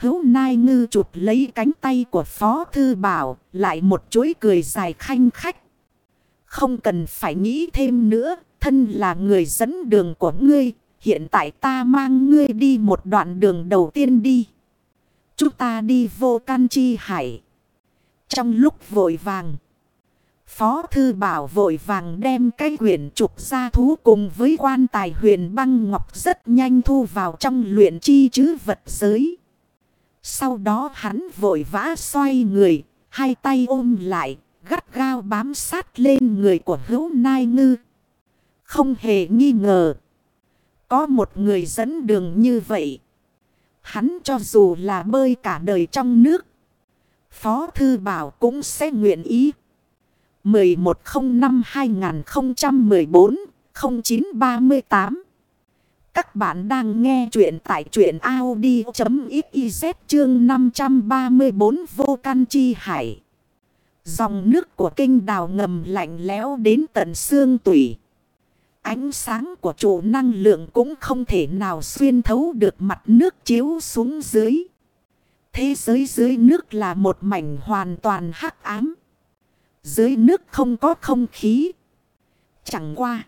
Hữu Nai Ngư chụp lấy cánh tay của Phó Thư Bảo, lại một chuỗi cười dài khanh khách. Không cần phải nghĩ thêm nữa, thân là người dẫn đường của ngươi, hiện tại ta mang ngươi đi một đoạn đường đầu tiên đi. Chúng ta đi vô can chi hải. Trong lúc vội vàng. Phó Thư Bảo vội vàng đem cái quyển trục ra thú cùng với quan tài huyền băng ngọc rất nhanh thu vào trong luyện chi chứ vật giới. Sau đó hắn vội vã xoay người, hai tay ôm lại, gắt gao bám sát lên người của hữu nai ngư. Không hề nghi ngờ. Có một người dẫn đường như vậy. Hắn cho dù là bơi cả đời trong nước. Phó Thư Bảo cũng sẽ nguyện ý. 1105-2014-0938 các bạn đang nghe chuyện tại chuyện Audi.xyz chương 534 vô can chi hải. Dòng nước của kinh đào ngầm lạnh lẽo đến tận xương tủy. Ánh sáng của trụ năng lượng cũng không thể nào xuyên thấu được mặt nước chiếu xuống dưới. Thế giới dưới nước là một mảnh hoàn toàn hắc ám. Dưới nước không có không khí. Chẳng qua.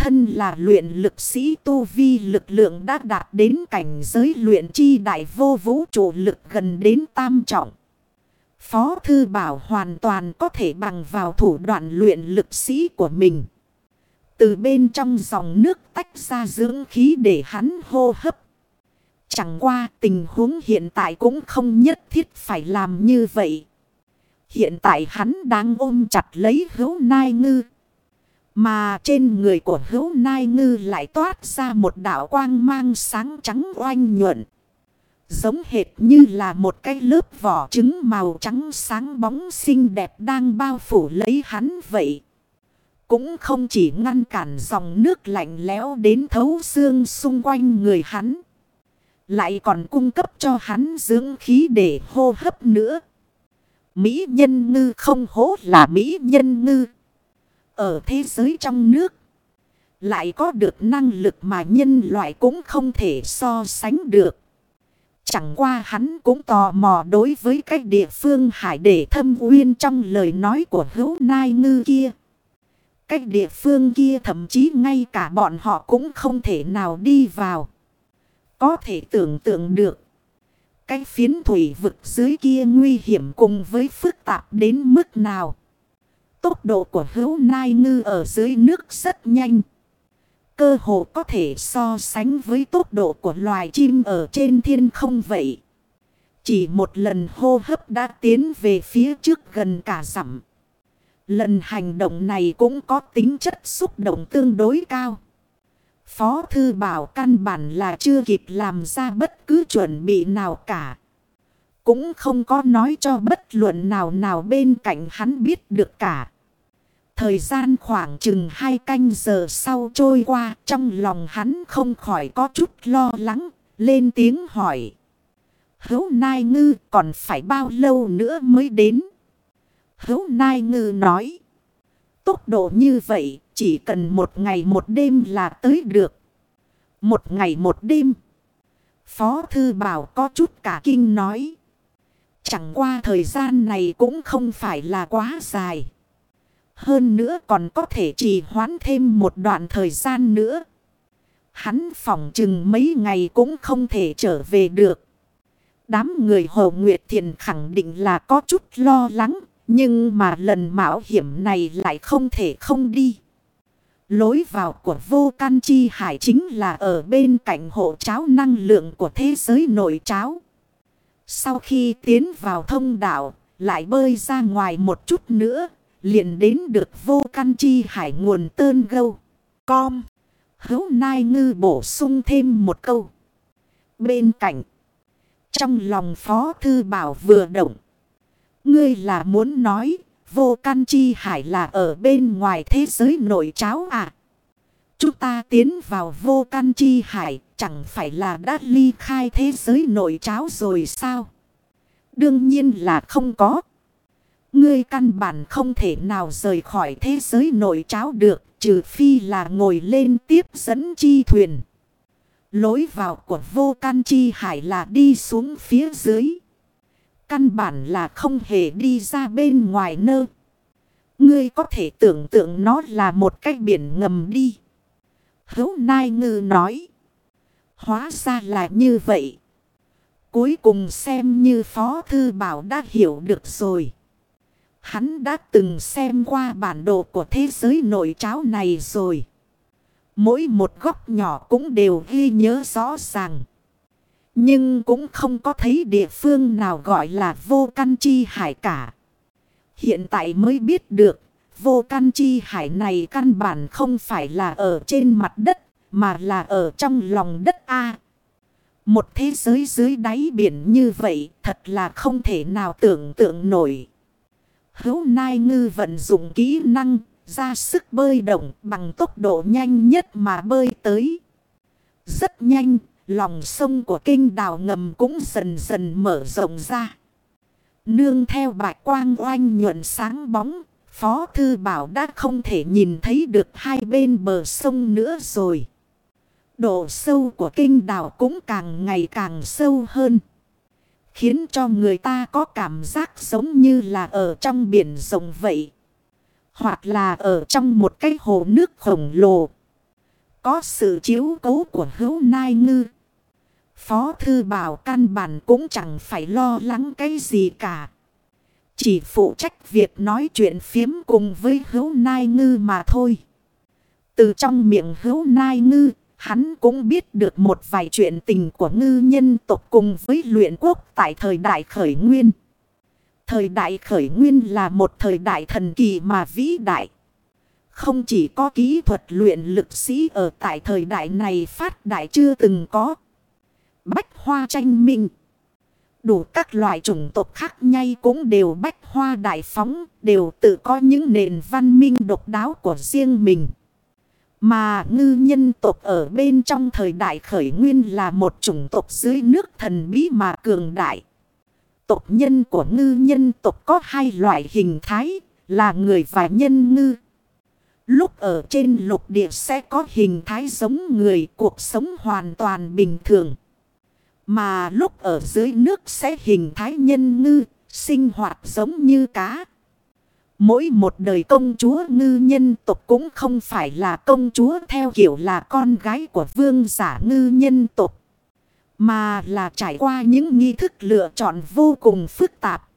Thân là luyện lực sĩ tu vi lực lượng đã đạt đến cảnh giới luyện chi đại vô vũ trụ lực gần đến tam trọng. Phó Thư Bảo hoàn toàn có thể bằng vào thủ đoạn luyện lực sĩ của mình. Từ bên trong dòng nước tách ra dưỡng khí để hắn hô hấp. Chẳng qua tình huống hiện tại cũng không nhất thiết phải làm như vậy. Hiện tại hắn đang ôm chặt lấy hữu nai ngư. Mà trên người của hữu nai ngư lại toát ra một đảo quang mang sáng trắng oanh nhuận. Giống hệt như là một cái lớp vỏ trứng màu trắng sáng bóng xinh đẹp đang bao phủ lấy hắn vậy. Cũng không chỉ ngăn cản dòng nước lạnh lẽo đến thấu xương xung quanh người hắn. Lại còn cung cấp cho hắn dưỡng khí để hô hấp nữa. Mỹ nhân ngư không hố là Mỹ nhân ngư. Ở thế giới trong nước. Lại có được năng lực mà nhân loại cũng không thể so sánh được. Chẳng qua hắn cũng tò mò đối với cái địa phương hải để thâm uyên trong lời nói của hữu nai ngư kia. Cái địa phương kia thậm chí ngay cả bọn họ cũng không thể nào đi vào. Có thể tưởng tượng được. Cái phiến thủy vực dưới kia nguy hiểm cùng với phức tạp đến mức nào. Tốc độ của hữu nai ngư ở dưới nước rất nhanh. Cơ hồ có thể so sánh với tốc độ của loài chim ở trên thiên không vậy. Chỉ một lần hô hấp đã tiến về phía trước gần cả dặm. Lần hành động này cũng có tính chất xúc động tương đối cao. Phó Thư Bảo căn bản là chưa kịp làm ra bất cứ chuẩn bị nào cả. Cũng không có nói cho bất luận nào nào bên cạnh hắn biết được cả. Thời gian khoảng chừng hai canh giờ sau trôi qua trong lòng hắn không khỏi có chút lo lắng, lên tiếng hỏi. Hấu Nai Ngư còn phải bao lâu nữa mới đến? Hấu Nai Ngư nói. Tốc độ như vậy chỉ cần một ngày một đêm là tới được. Một ngày một đêm. Phó Thư Bảo có chút cả kinh nói. Chẳng qua thời gian này cũng không phải là quá dài. Hơn nữa còn có thể trì hoãn thêm một đoạn thời gian nữa. Hắn phỏng chừng mấy ngày cũng không thể trở về được. Đám người Hồ Nguyệt Thiền khẳng định là có chút lo lắng. Nhưng mà lần mạo hiểm này lại không thể không đi. Lối vào của vô can chi hải chính là ở bên cạnh hộ cháo năng lượng của thế giới nội cháo. Sau khi tiến vào thông đạo, lại bơi ra ngoài một chút nữa, liền đến được vô căn chi hải nguồn tơn gâu. Com. Hấu Nai Ngư bổ sung thêm một câu. Bên cạnh. Trong lòng Phó Thư Bảo vừa động. Ngươi là muốn nói vô căn chi hải là ở bên ngoài thế giới nội cháo à? Chúng ta tiến vào vô can chi hải, chẳng phải là đã ly khai thế giới nội cháo rồi sao? Đương nhiên là không có. Ngươi căn bản không thể nào rời khỏi thế giới nội cháo được, trừ phi là ngồi lên tiếp dẫn chi thuyền. Lối vào của vô can chi hải là đi xuống phía dưới. Căn bản là không hề đi ra bên ngoài nơ. Ngươi có thể tưởng tượng nó là một cái biển ngầm đi. Hấu Nai Ngư nói. Hóa ra là như vậy. Cuối cùng xem như Phó Thư Bảo đã hiểu được rồi. Hắn đã từng xem qua bản đồ của thế giới nội cháo này rồi. Mỗi một góc nhỏ cũng đều ghi nhớ rõ ràng. Nhưng cũng không có thấy địa phương nào gọi là vô căn chi hải cả. Hiện tại mới biết được, vô căn chi hải này căn bản không phải là ở trên mặt đất, mà là ở trong lòng đất A. Một thế giới dưới đáy biển như vậy thật là không thể nào tưởng tượng nổi. Hấu Nai Ngư vận dụng kỹ năng ra sức bơi động bằng tốc độ nhanh nhất mà bơi tới. Rất nhanh, lòng sông của kinh đào ngầm cũng dần dần mở rộng ra. Nương theo bạch quang oanh nhuận sáng bóng, Phó Thư Bảo đã không thể nhìn thấy được hai bên bờ sông nữa rồi. Độ sâu của kinh đảo cũng càng ngày càng sâu hơn. Khiến cho người ta có cảm giác giống như là ở trong biển rộng vậy. Hoặc là ở trong một cái hồ nước khổng lồ. Có sự chiếu cấu của hữu nai ngư. Phó thư bảo căn bản cũng chẳng phải lo lắng cái gì cả. Chỉ phụ trách việc nói chuyện phiếm cùng với hữu nai ngư mà thôi. Từ trong miệng hữu nai ngư, hắn cũng biết được một vài chuyện tình của ngư nhân tộc cùng với luyện quốc tại thời đại khởi nguyên. Thời đại khởi nguyên là một thời đại thần kỳ mà vĩ đại. Không chỉ có kỹ thuật luyện lực sĩ ở tại thời đại này phát đại chưa từng có. Bách hoa tranh minh. Đủ các loại chủng tộc khác nhau cũng đều bách hoa đại phóng, đều tự có những nền văn minh độc đáo của riêng mình. Mà ngư nhân tộc ở bên trong thời đại khởi nguyên là một chủng tộc dưới nước thần bí mà cường đại. Tộc nhân của ngư nhân tộc có hai loại hình thái là người và nhân ngư. Lúc ở trên lục địa sẽ có hình thái giống người cuộc sống hoàn toàn bình thường. Mà lúc ở dưới nước sẽ hình thái nhân ngư, sinh hoạt giống như cá. Mỗi một đời công chúa ngư nhân tộc cũng không phải là công chúa theo kiểu là con gái của vương giả ngư nhân tộc. Mà là trải qua những nghi thức lựa chọn vô cùng phức tạp.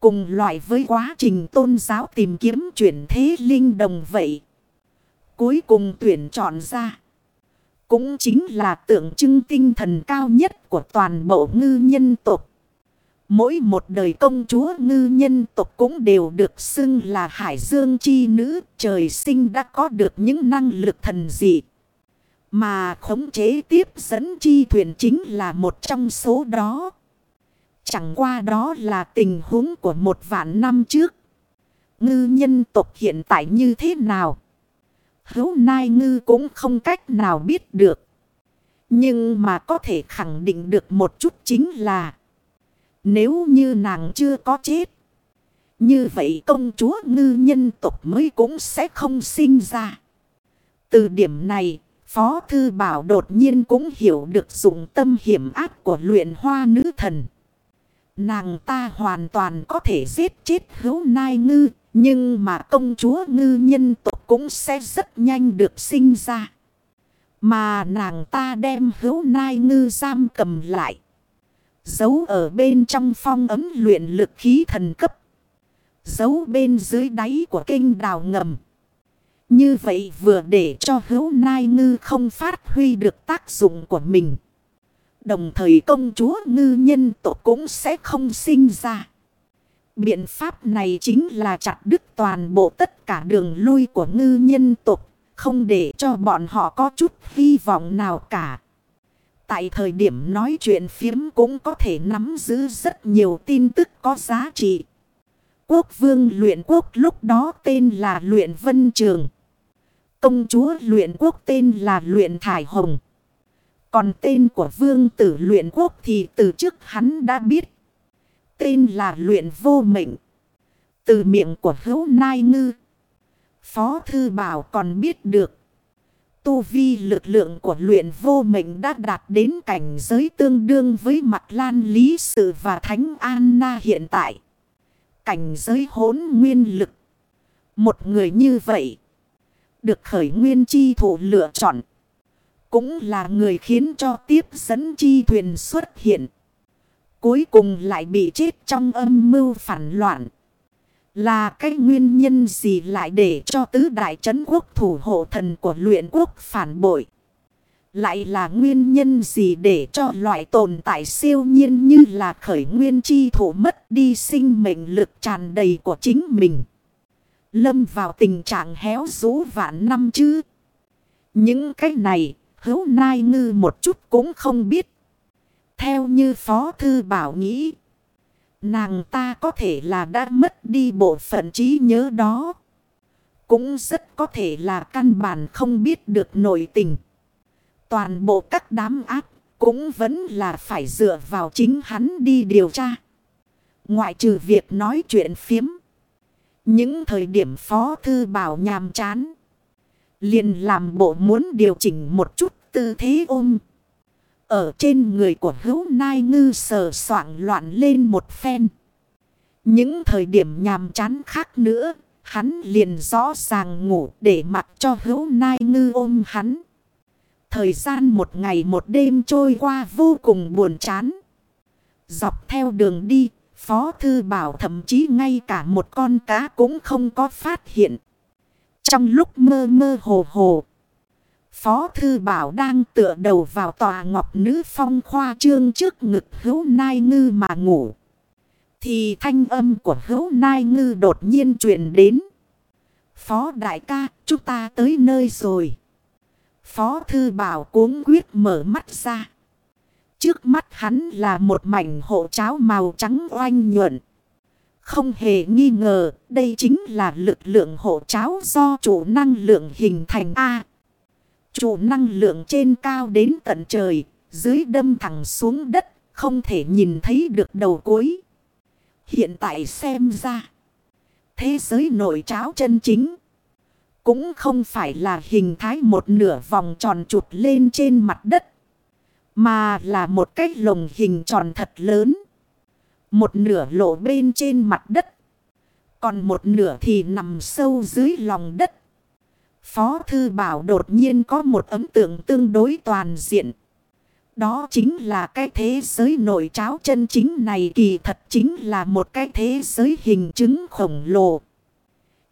Cùng loại với quá trình tôn giáo tìm kiếm chuyển thế linh đồng vậy. Cuối cùng tuyển chọn ra. Cũng chính là tượng trưng tinh thần cao nhất của toàn bộ ngư nhân tộc. Mỗi một đời công chúa ngư nhân tộc cũng đều được xưng là hải dương chi nữ. Trời sinh đã có được những năng lực thần dị. Mà khống chế tiếp dẫn chi thuyền chính là một trong số đó. Chẳng qua đó là tình huống của một vạn năm trước. Ngư nhân tộc hiện tại như thế nào? Hấu Nai Ngư cũng không cách nào biết được. Nhưng mà có thể khẳng định được một chút chính là nếu như nàng chưa có chết. Như vậy công chúa ngư nhân tộc mới cũng sẽ không sinh ra. Từ điểm này, Phó Thư Bảo đột nhiên cũng hiểu được dụng tâm hiểm ác của luyện hoa nữ thần. Nàng ta hoàn toàn có thể giết chết hữu nai ngư, nhưng mà công chúa ngư nhân tộc cũng sẽ rất nhanh được sinh ra. Mà nàng ta đem hữu nai ngư giam cầm lại. Giấu ở bên trong phong ấm luyện lực khí thần cấp. Giấu bên dưới đáy của kinh đào ngầm. Như vậy vừa để cho hữu nai ngư không phát huy được tác dụng của mình. Đồng thời công chúa ngư nhân tộc cũng sẽ không sinh ra. Biện pháp này chính là chặt đứt toàn bộ tất cả đường lui của ngư nhân tộc. Không để cho bọn họ có chút hy vọng nào cả. Tại thời điểm nói chuyện phiếm cũng có thể nắm giữ rất nhiều tin tức có giá trị. Quốc vương luyện quốc lúc đó tên là luyện vân trường. Công chúa luyện quốc tên là luyện thải hồng. Còn tên của vương tử luyện quốc thì từ trước hắn đã biết. Tên là luyện vô mệnh. Từ miệng của hữu nai ngư. Phó thư bảo còn biết được. tu vi lực lượng của luyện vô mệnh đã đạt đến cảnh giới tương đương với mặt lan lý sự và thánh Anna hiện tại. Cảnh giới hốn nguyên lực. Một người như vậy. Được khởi nguyên chi thủ lựa chọn. Cũng là người khiến cho tiếp dẫn chi thuyền xuất hiện. Cuối cùng lại bị chết trong âm mưu phản loạn. Là cái nguyên nhân gì lại để cho tứ đại trấn quốc thủ hộ thần của luyện quốc phản bội? Lại là nguyên nhân gì để cho loại tồn tại siêu nhiên như là khởi nguyên chi thủ mất đi sinh mệnh lực tràn đầy của chính mình? Lâm vào tình trạng héo rũ vạn năm chứ? Những cái này, hữu nai ngư một chút cũng không biết. Theo như Phó Thư Bảo nghĩ. Nàng ta có thể là đã mất đi bộ phận trí nhớ đó. Cũng rất có thể là căn bản không biết được nội tình. Toàn bộ các đám áp cũng vẫn là phải dựa vào chính hắn đi điều tra. Ngoại trừ việc nói chuyện phiếm. Những thời điểm phó thư bảo nhàm chán. Liền làm bộ muốn điều chỉnh một chút tư thế ôm. Ở trên người của hữu nai ngư sờ soạn loạn lên một phen. Những thời điểm nhàm chán khác nữa, hắn liền rõ ràng ngủ để mặc cho hữu nai ngư ôm hắn. Thời gian một ngày một đêm trôi qua vô cùng buồn chán. Dọc theo đường đi, Phó Thư Bảo thậm chí ngay cả một con cá cũng không có phát hiện. Trong lúc mơ mơ hồ hồ, Phó Thư Bảo đang tựa đầu vào tòa ngọc nữ phong khoa trương trước ngực hữu nai ngư mà ngủ. Thì thanh âm của hữu nai ngư đột nhiên truyền đến. Phó đại ca, chúng ta tới nơi rồi. Phó Thư Bảo cuống quyết mở mắt ra. Trước mắt hắn là một mảnh hộ cháo màu trắng oanh nhuận. Không hề nghi ngờ, đây chính là lực lượng hộ cháo do chủ năng lượng hình thành A. Chủ năng lượng trên cao đến tận trời, dưới đâm thẳng xuống đất, không thể nhìn thấy được đầu cuối. Hiện tại xem ra, thế giới nội tráo chân chính, cũng không phải là hình thái một nửa vòng tròn trụt lên trên mặt đất, mà là một cái lồng hình tròn thật lớn. Một nửa lộ bên trên mặt đất, còn một nửa thì nằm sâu dưới lòng đất. Phó Thư Bảo đột nhiên có một ấn tượng tương đối toàn diện. Đó chính là cái thế giới nội cháo chân chính này kỳ thật chính là một cái thế giới hình chứng khổng lồ.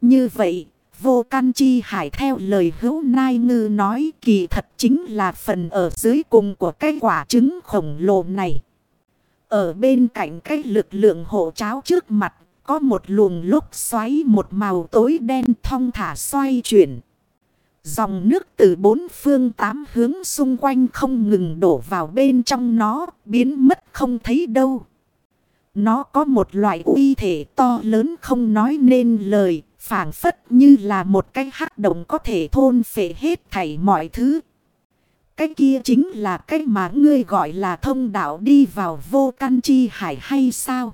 Như vậy, vô can chi hải theo lời hữu nai ngư nói kỳ thật chính là phần ở dưới cùng của cái quả trứng khổng lồ này. Ở bên cạnh cái lực lượng hộ cháo trước mặt có một luồng lúc xoáy một màu tối đen thong thả xoay chuyển. Dòng nước từ bốn phương tám hướng xung quanh không ngừng đổ vào bên trong nó, biến mất không thấy đâu. Nó có một loại uy thể to lớn không nói nên lời, phản phất như là một cái hắc động có thể thôn phệ hết thảy mọi thứ. Cái kia chính là cái mà ngươi gọi là thông đạo đi vào vô căn chi hải hay sao?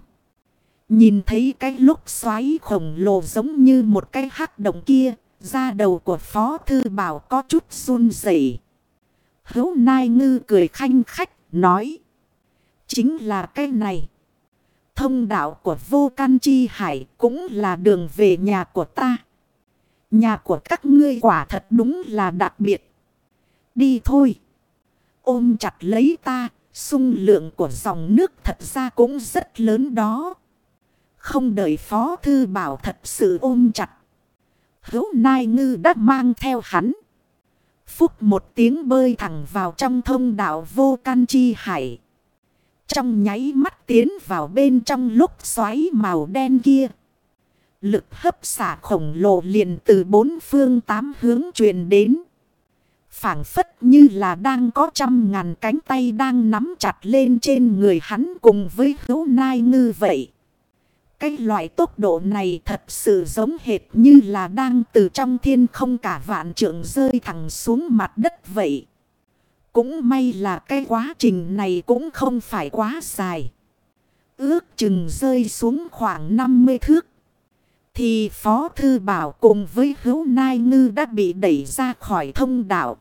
Nhìn thấy cái lúc xoáy khổng lồ giống như một cái hắc động kia, ra đầu của Phó Thư Bảo có chút run rẩy Hấu Nai Ngư cười khanh khách, nói. Chính là cái này. Thông đạo của vô căn chi hải cũng là đường về nhà của ta. Nhà của các ngươi quả thật đúng là đặc biệt. Đi thôi. Ôm chặt lấy ta. sung lượng của dòng nước thật ra cũng rất lớn đó. Không đợi Phó Thư Bảo thật sự ôm chặt hữu nai ngư đã mang theo hắn. Phúc một tiếng bơi thẳng vào trong thông đạo vô can chi hải. Trong nháy mắt tiến vào bên trong lúc xoáy màu đen kia. Lực hấp xả khổng lồ liền từ bốn phương tám hướng truyền đến. phảng phất như là đang có trăm ngàn cánh tay đang nắm chặt lên trên người hắn cùng với hữu nai ngư vậy. Cái loại tốc độ này thật sự giống hệt như là đang từ trong thiên không cả vạn trượng rơi thẳng xuống mặt đất vậy. Cũng may là cái quá trình này cũng không phải quá dài. Ước chừng rơi xuống khoảng 50 thước. Thì Phó Thư Bảo cùng với hữu nai ngư đã bị đẩy ra khỏi thông đạo.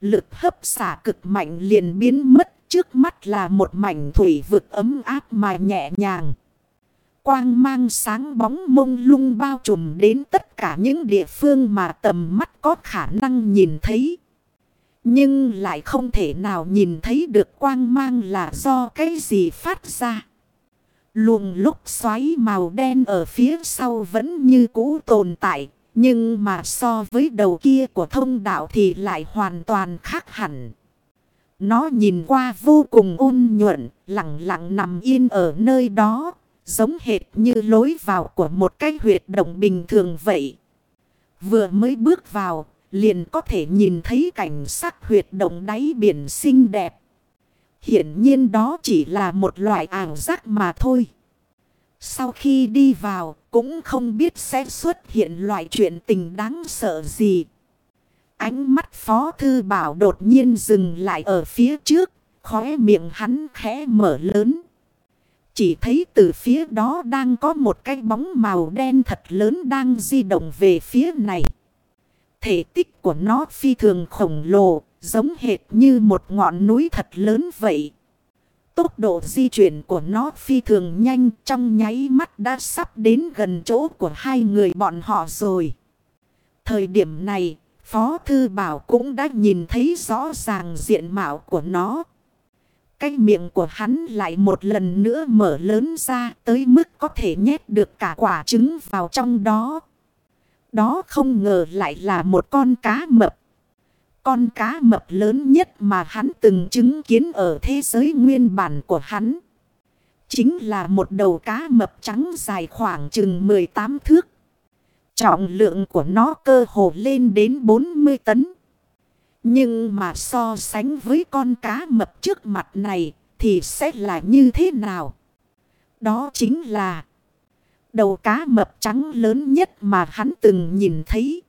lực hấp xả cực mạnh liền biến mất. Trước mắt là một mảnh thủy vực ấm áp mà nhẹ nhàng. Quang mang sáng bóng mông lung bao trùm đến tất cả những địa phương mà tầm mắt có khả năng nhìn thấy. Nhưng lại không thể nào nhìn thấy được quang mang là do cái gì phát ra. Luồng lúc xoáy màu đen ở phía sau vẫn như cũ tồn tại. Nhưng mà so với đầu kia của thông đạo thì lại hoàn toàn khác hẳn. Nó nhìn qua vô cùng ôn nhuận, lặng lặng nằm yên ở nơi đó, giống hệt như lối vào của một cái huyệt động bình thường vậy. Vừa mới bước vào, liền có thể nhìn thấy cảnh sắc huyệt động đáy biển xinh đẹp. Hiển nhiên đó chỉ là một loại ảo giác mà thôi. Sau khi đi vào, cũng không biết sẽ xuất hiện loại chuyện tình đáng sợ gì. Ánh mắt Phó Thư Bảo đột nhiên dừng lại ở phía trước, khóe miệng hắn khẽ mở lớn. Chỉ thấy từ phía đó đang có một cái bóng màu đen thật lớn đang di động về phía này. Thể tích của nó phi thường khổng lồ, giống hệt như một ngọn núi thật lớn vậy. Tốc độ di chuyển của nó phi thường nhanh trong nháy mắt đã sắp đến gần chỗ của hai người bọn họ rồi. Thời điểm này, Phó Thư Bảo cũng đã nhìn thấy rõ ràng diện mạo của nó. Cái miệng của hắn lại một lần nữa mở lớn ra tới mức có thể nhét được cả quả trứng vào trong đó. Đó không ngờ lại là một con cá mập. Con cá mập lớn nhất mà hắn từng chứng kiến ở thế giới nguyên bản của hắn. Chính là một đầu cá mập trắng dài khoảng chừng 18 thước. Trọng lượng của nó cơ hồ lên đến 40 tấn. Nhưng mà so sánh với con cá mập trước mặt này thì sẽ là như thế nào? Đó chính là đầu cá mập trắng lớn nhất mà hắn từng nhìn thấy.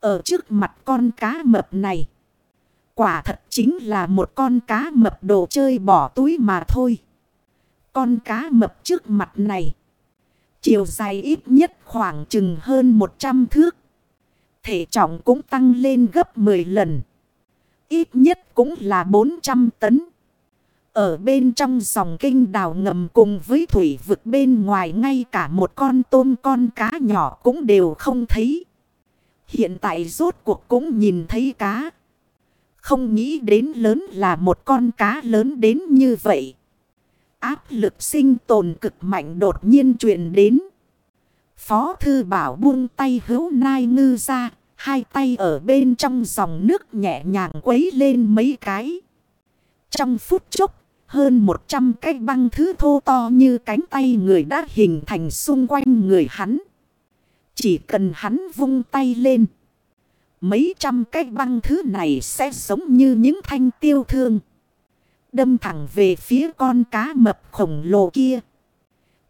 Ở trước mặt con cá mập này. Quả thật chính là một con cá mập đồ chơi bỏ túi mà thôi. Con cá mập trước mặt này. Chiều dài ít nhất khoảng chừng hơn 100 thước. Thể trọng cũng tăng lên gấp 10 lần. Ít nhất cũng là 400 tấn. Ở bên trong dòng kinh đào ngầm cùng với thủy vực bên ngoài ngay cả một con tôm con cá nhỏ cũng đều không thấy. Hiện tại rốt cuộc cũng nhìn thấy cá. Không nghĩ đến lớn là một con cá lớn đến như vậy. Áp lực sinh tồn cực mạnh đột nhiên truyền đến. Phó thư bảo buông tay hữu nai ngư ra. Hai tay ở bên trong dòng nước nhẹ nhàng quấy lên mấy cái. Trong phút chốc, hơn 100 cái băng thứ thô to như cánh tay người đã hình thành xung quanh người hắn. Chỉ cần hắn vung tay lên. Mấy trăm cái băng thứ này sẽ giống như những thanh tiêu thương. Đâm thẳng về phía con cá mập khổng lồ kia.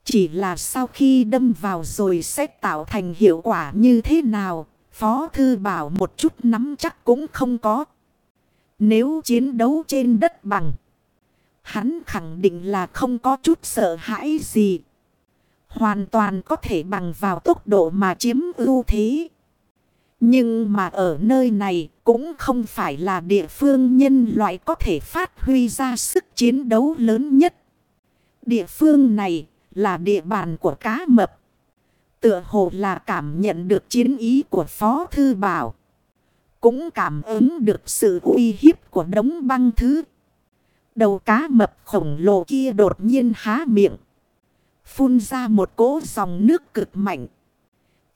Chỉ là sau khi đâm vào rồi sẽ tạo thành hiệu quả như thế nào. Phó thư bảo một chút nắm chắc cũng không có. Nếu chiến đấu trên đất bằng. Hắn khẳng định là không có chút sợ hãi gì. Hoàn toàn có thể bằng vào tốc độ mà chiếm ưu thế. Nhưng mà ở nơi này cũng không phải là địa phương nhân loại có thể phát huy ra sức chiến đấu lớn nhất. Địa phương này là địa bàn của cá mập. Tựa hồ là cảm nhận được chiến ý của Phó Thư Bảo. Cũng cảm ứng được sự uy hiếp của đống băng thứ. Đầu cá mập khổng lồ kia đột nhiên há miệng. Phun ra một cỗ dòng nước cực mạnh.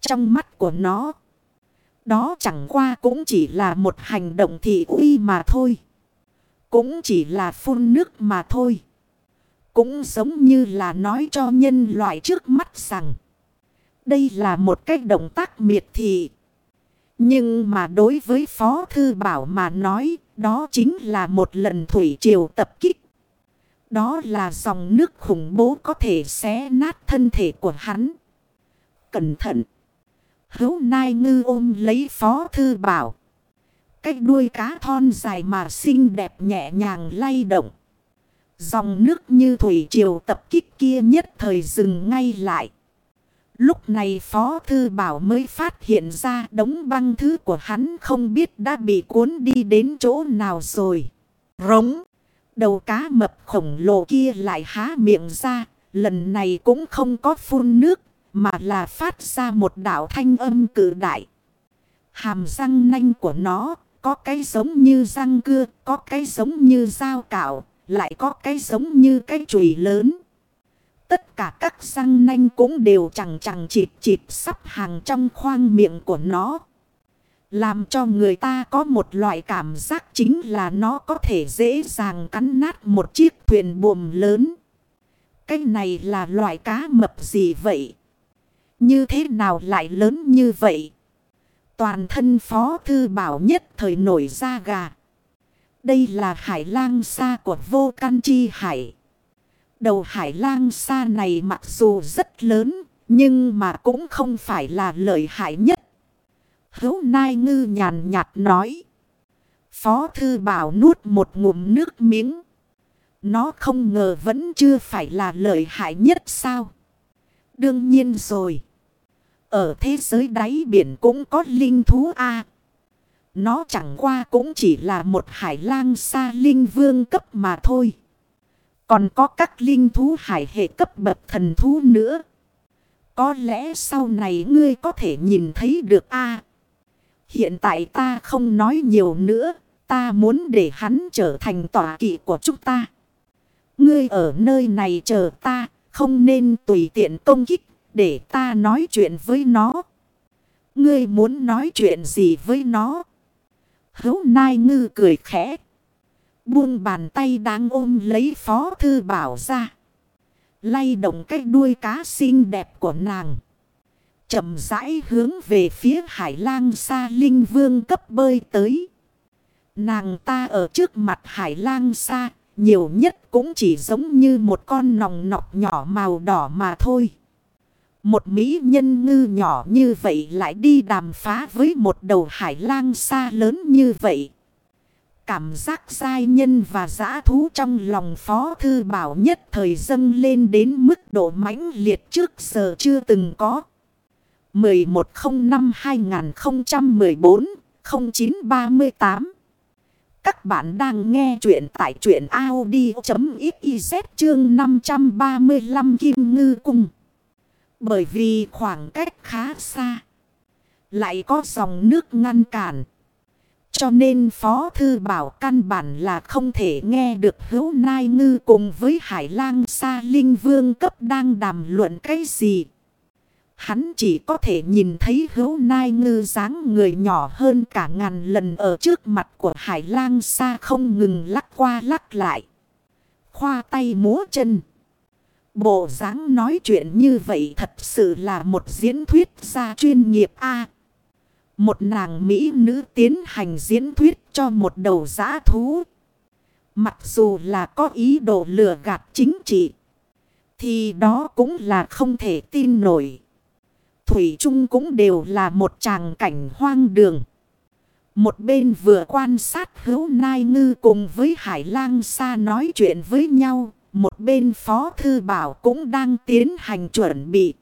Trong mắt của nó. Đó chẳng qua cũng chỉ là một hành động thị uy mà thôi. Cũng chỉ là phun nước mà thôi. Cũng giống như là nói cho nhân loại trước mắt rằng. Đây là một cách động tác miệt thị. Nhưng mà đối với Phó Thư Bảo mà nói, đó chính là một lần thủy triều tập kích. Đó là dòng nước khủng bố có thể xé nát thân thể của hắn. Cẩn thận! Hấu nai ngư ôm lấy Phó Thư Bảo. cách đuôi cá thon dài mà xinh đẹp nhẹ nhàng lay động. Dòng nước như thủy triều tập kích kia nhất thời dừng ngay lại. Lúc này Phó Thư Bảo mới phát hiện ra đống băng thứ của hắn không biết đã bị cuốn đi đến chỗ nào rồi. Rống! Đầu cá mập khổng lồ kia lại há miệng ra, lần này cũng không có phun nước, mà là phát ra một đảo thanh âm cử đại. Hàm răng nanh của nó có cái giống như răng cưa, có cái giống như dao cạo, lại có cái giống như cái chùy lớn. Tất cả các răng nanh cũng đều chẳng chẳng chịt chịt sắp hàng trong khoang miệng của nó. Làm cho người ta có một loại cảm giác chính là nó có thể dễ dàng cắn nát một chiếc thuyền buồm lớn. Cái này là loại cá mập gì vậy? Như thế nào lại lớn như vậy? Toàn thân phó thư bảo nhất thời nổi da gà. Đây là hải lang xa của vô can chi hải. Đầu hải lang xa này mặc dù rất lớn, nhưng mà cũng không phải là lợi hại nhất. Hấu Nai Ngư nhàn nhạt nói. Phó Thư Bảo nuốt một ngụm nước miếng. Nó không ngờ vẫn chưa phải là lợi hại nhất sao. Đương nhiên rồi. Ở thế giới đáy biển cũng có linh thú A. Nó chẳng qua cũng chỉ là một hải lang xa linh vương cấp mà thôi. Còn có các linh thú hải hệ cấp bậc thần thú nữa. Có lẽ sau này ngươi có thể nhìn thấy được a Hiện tại ta không nói nhiều nữa. Ta muốn để hắn trở thành tỏa kỵ của chúng ta. Ngươi ở nơi này chờ ta. Không nên tùy tiện công kích. Để ta nói chuyện với nó. Ngươi muốn nói chuyện gì với nó? Hấu Nai Ngư cười khẽ. Buông bàn tay đang ôm lấy Phó Thư Bảo ra. Lay động cái đuôi cá xinh đẹp của nàng. chậm rãi hướng về phía hải lang xa linh vương cấp bơi tới. Nàng ta ở trước mặt hải lang xa, nhiều nhất cũng chỉ giống như một con nòng nọc nhỏ màu đỏ mà thôi. Một mỹ nhân ngư nhỏ như vậy lại đi đàm phá với một đầu hải lang xa lớn như vậy. Cảm giác sai nhân và giã thú trong lòng Phó Thư Bảo nhất thời dâng lên đến mức độ mãnh liệt trước giờ chưa từng có. 1105-2014-0938 Các bạn đang nghe chuyện tại chuyện Audi.xyz chương 535 Kim Ngư Cung. Bởi vì khoảng cách khá xa. Lại có dòng nước ngăn cản. Cho nên Phó Thư Bảo căn bản là không thể nghe được hữu nai ngư cùng với Hải lang Sa Linh Vương cấp đang đàm luận cái gì. Hắn chỉ có thể nhìn thấy hữu nai ngư dáng người nhỏ hơn cả ngàn lần ở trước mặt của Hải lang Sa không ngừng lắc qua lắc lại. Khoa tay múa chân. Bộ dáng nói chuyện như vậy thật sự là một diễn thuyết gia chuyên nghiệp A. Một nàng Mỹ nữ tiến hành diễn thuyết cho một đầu giã thú. Mặc dù là có ý đồ lừa gạt chính trị. Thì đó cũng là không thể tin nổi. Thủy Trung cũng đều là một tràng cảnh hoang đường. Một bên vừa quan sát hữu nai ngư cùng với hải lang xa nói chuyện với nhau. Một bên phó thư bảo cũng đang tiến hành chuẩn bị.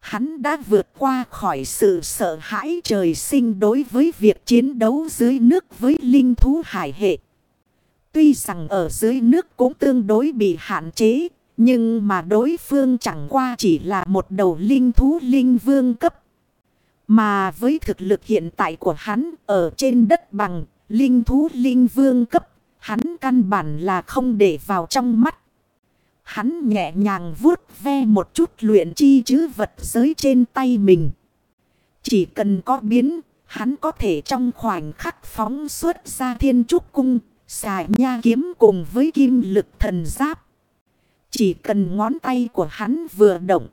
Hắn đã vượt qua khỏi sự sợ hãi trời sinh đối với việc chiến đấu dưới nước với linh thú hải hệ. Tuy rằng ở dưới nước cũng tương đối bị hạn chế, nhưng mà đối phương chẳng qua chỉ là một đầu linh thú linh vương cấp. Mà với thực lực hiện tại của hắn ở trên đất bằng, linh thú linh vương cấp, hắn căn bản là không để vào trong mắt. Hắn nhẹ nhàng vuốt ve một chút luyện chi chứ vật giới trên tay mình. Chỉ cần có biến, hắn có thể trong khoảnh khắc phóng xuất ra thiên trúc cung, xài nha kiếm cùng với kim lực thần giáp. Chỉ cần ngón tay của hắn vừa động.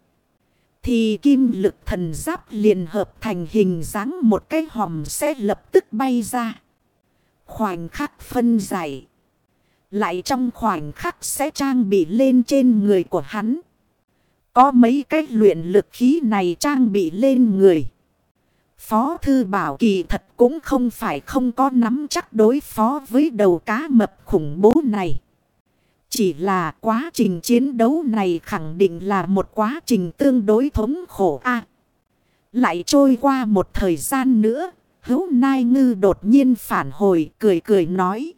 Thì kim lực thần giáp liền hợp thành hình dáng một cái hòm sẽ lập tức bay ra. Khoảnh khắc phân giải. Lại trong khoảnh khắc sẽ trang bị lên trên người của hắn. Có mấy cái luyện lực khí này trang bị lên người. Phó thư bảo kỳ thật cũng không phải không có nắm chắc đối phó với đầu cá mập khủng bố này. Chỉ là quá trình chiến đấu này khẳng định là một quá trình tương đối thống khổ a Lại trôi qua một thời gian nữa, hữu nai ngư đột nhiên phản hồi cười cười nói.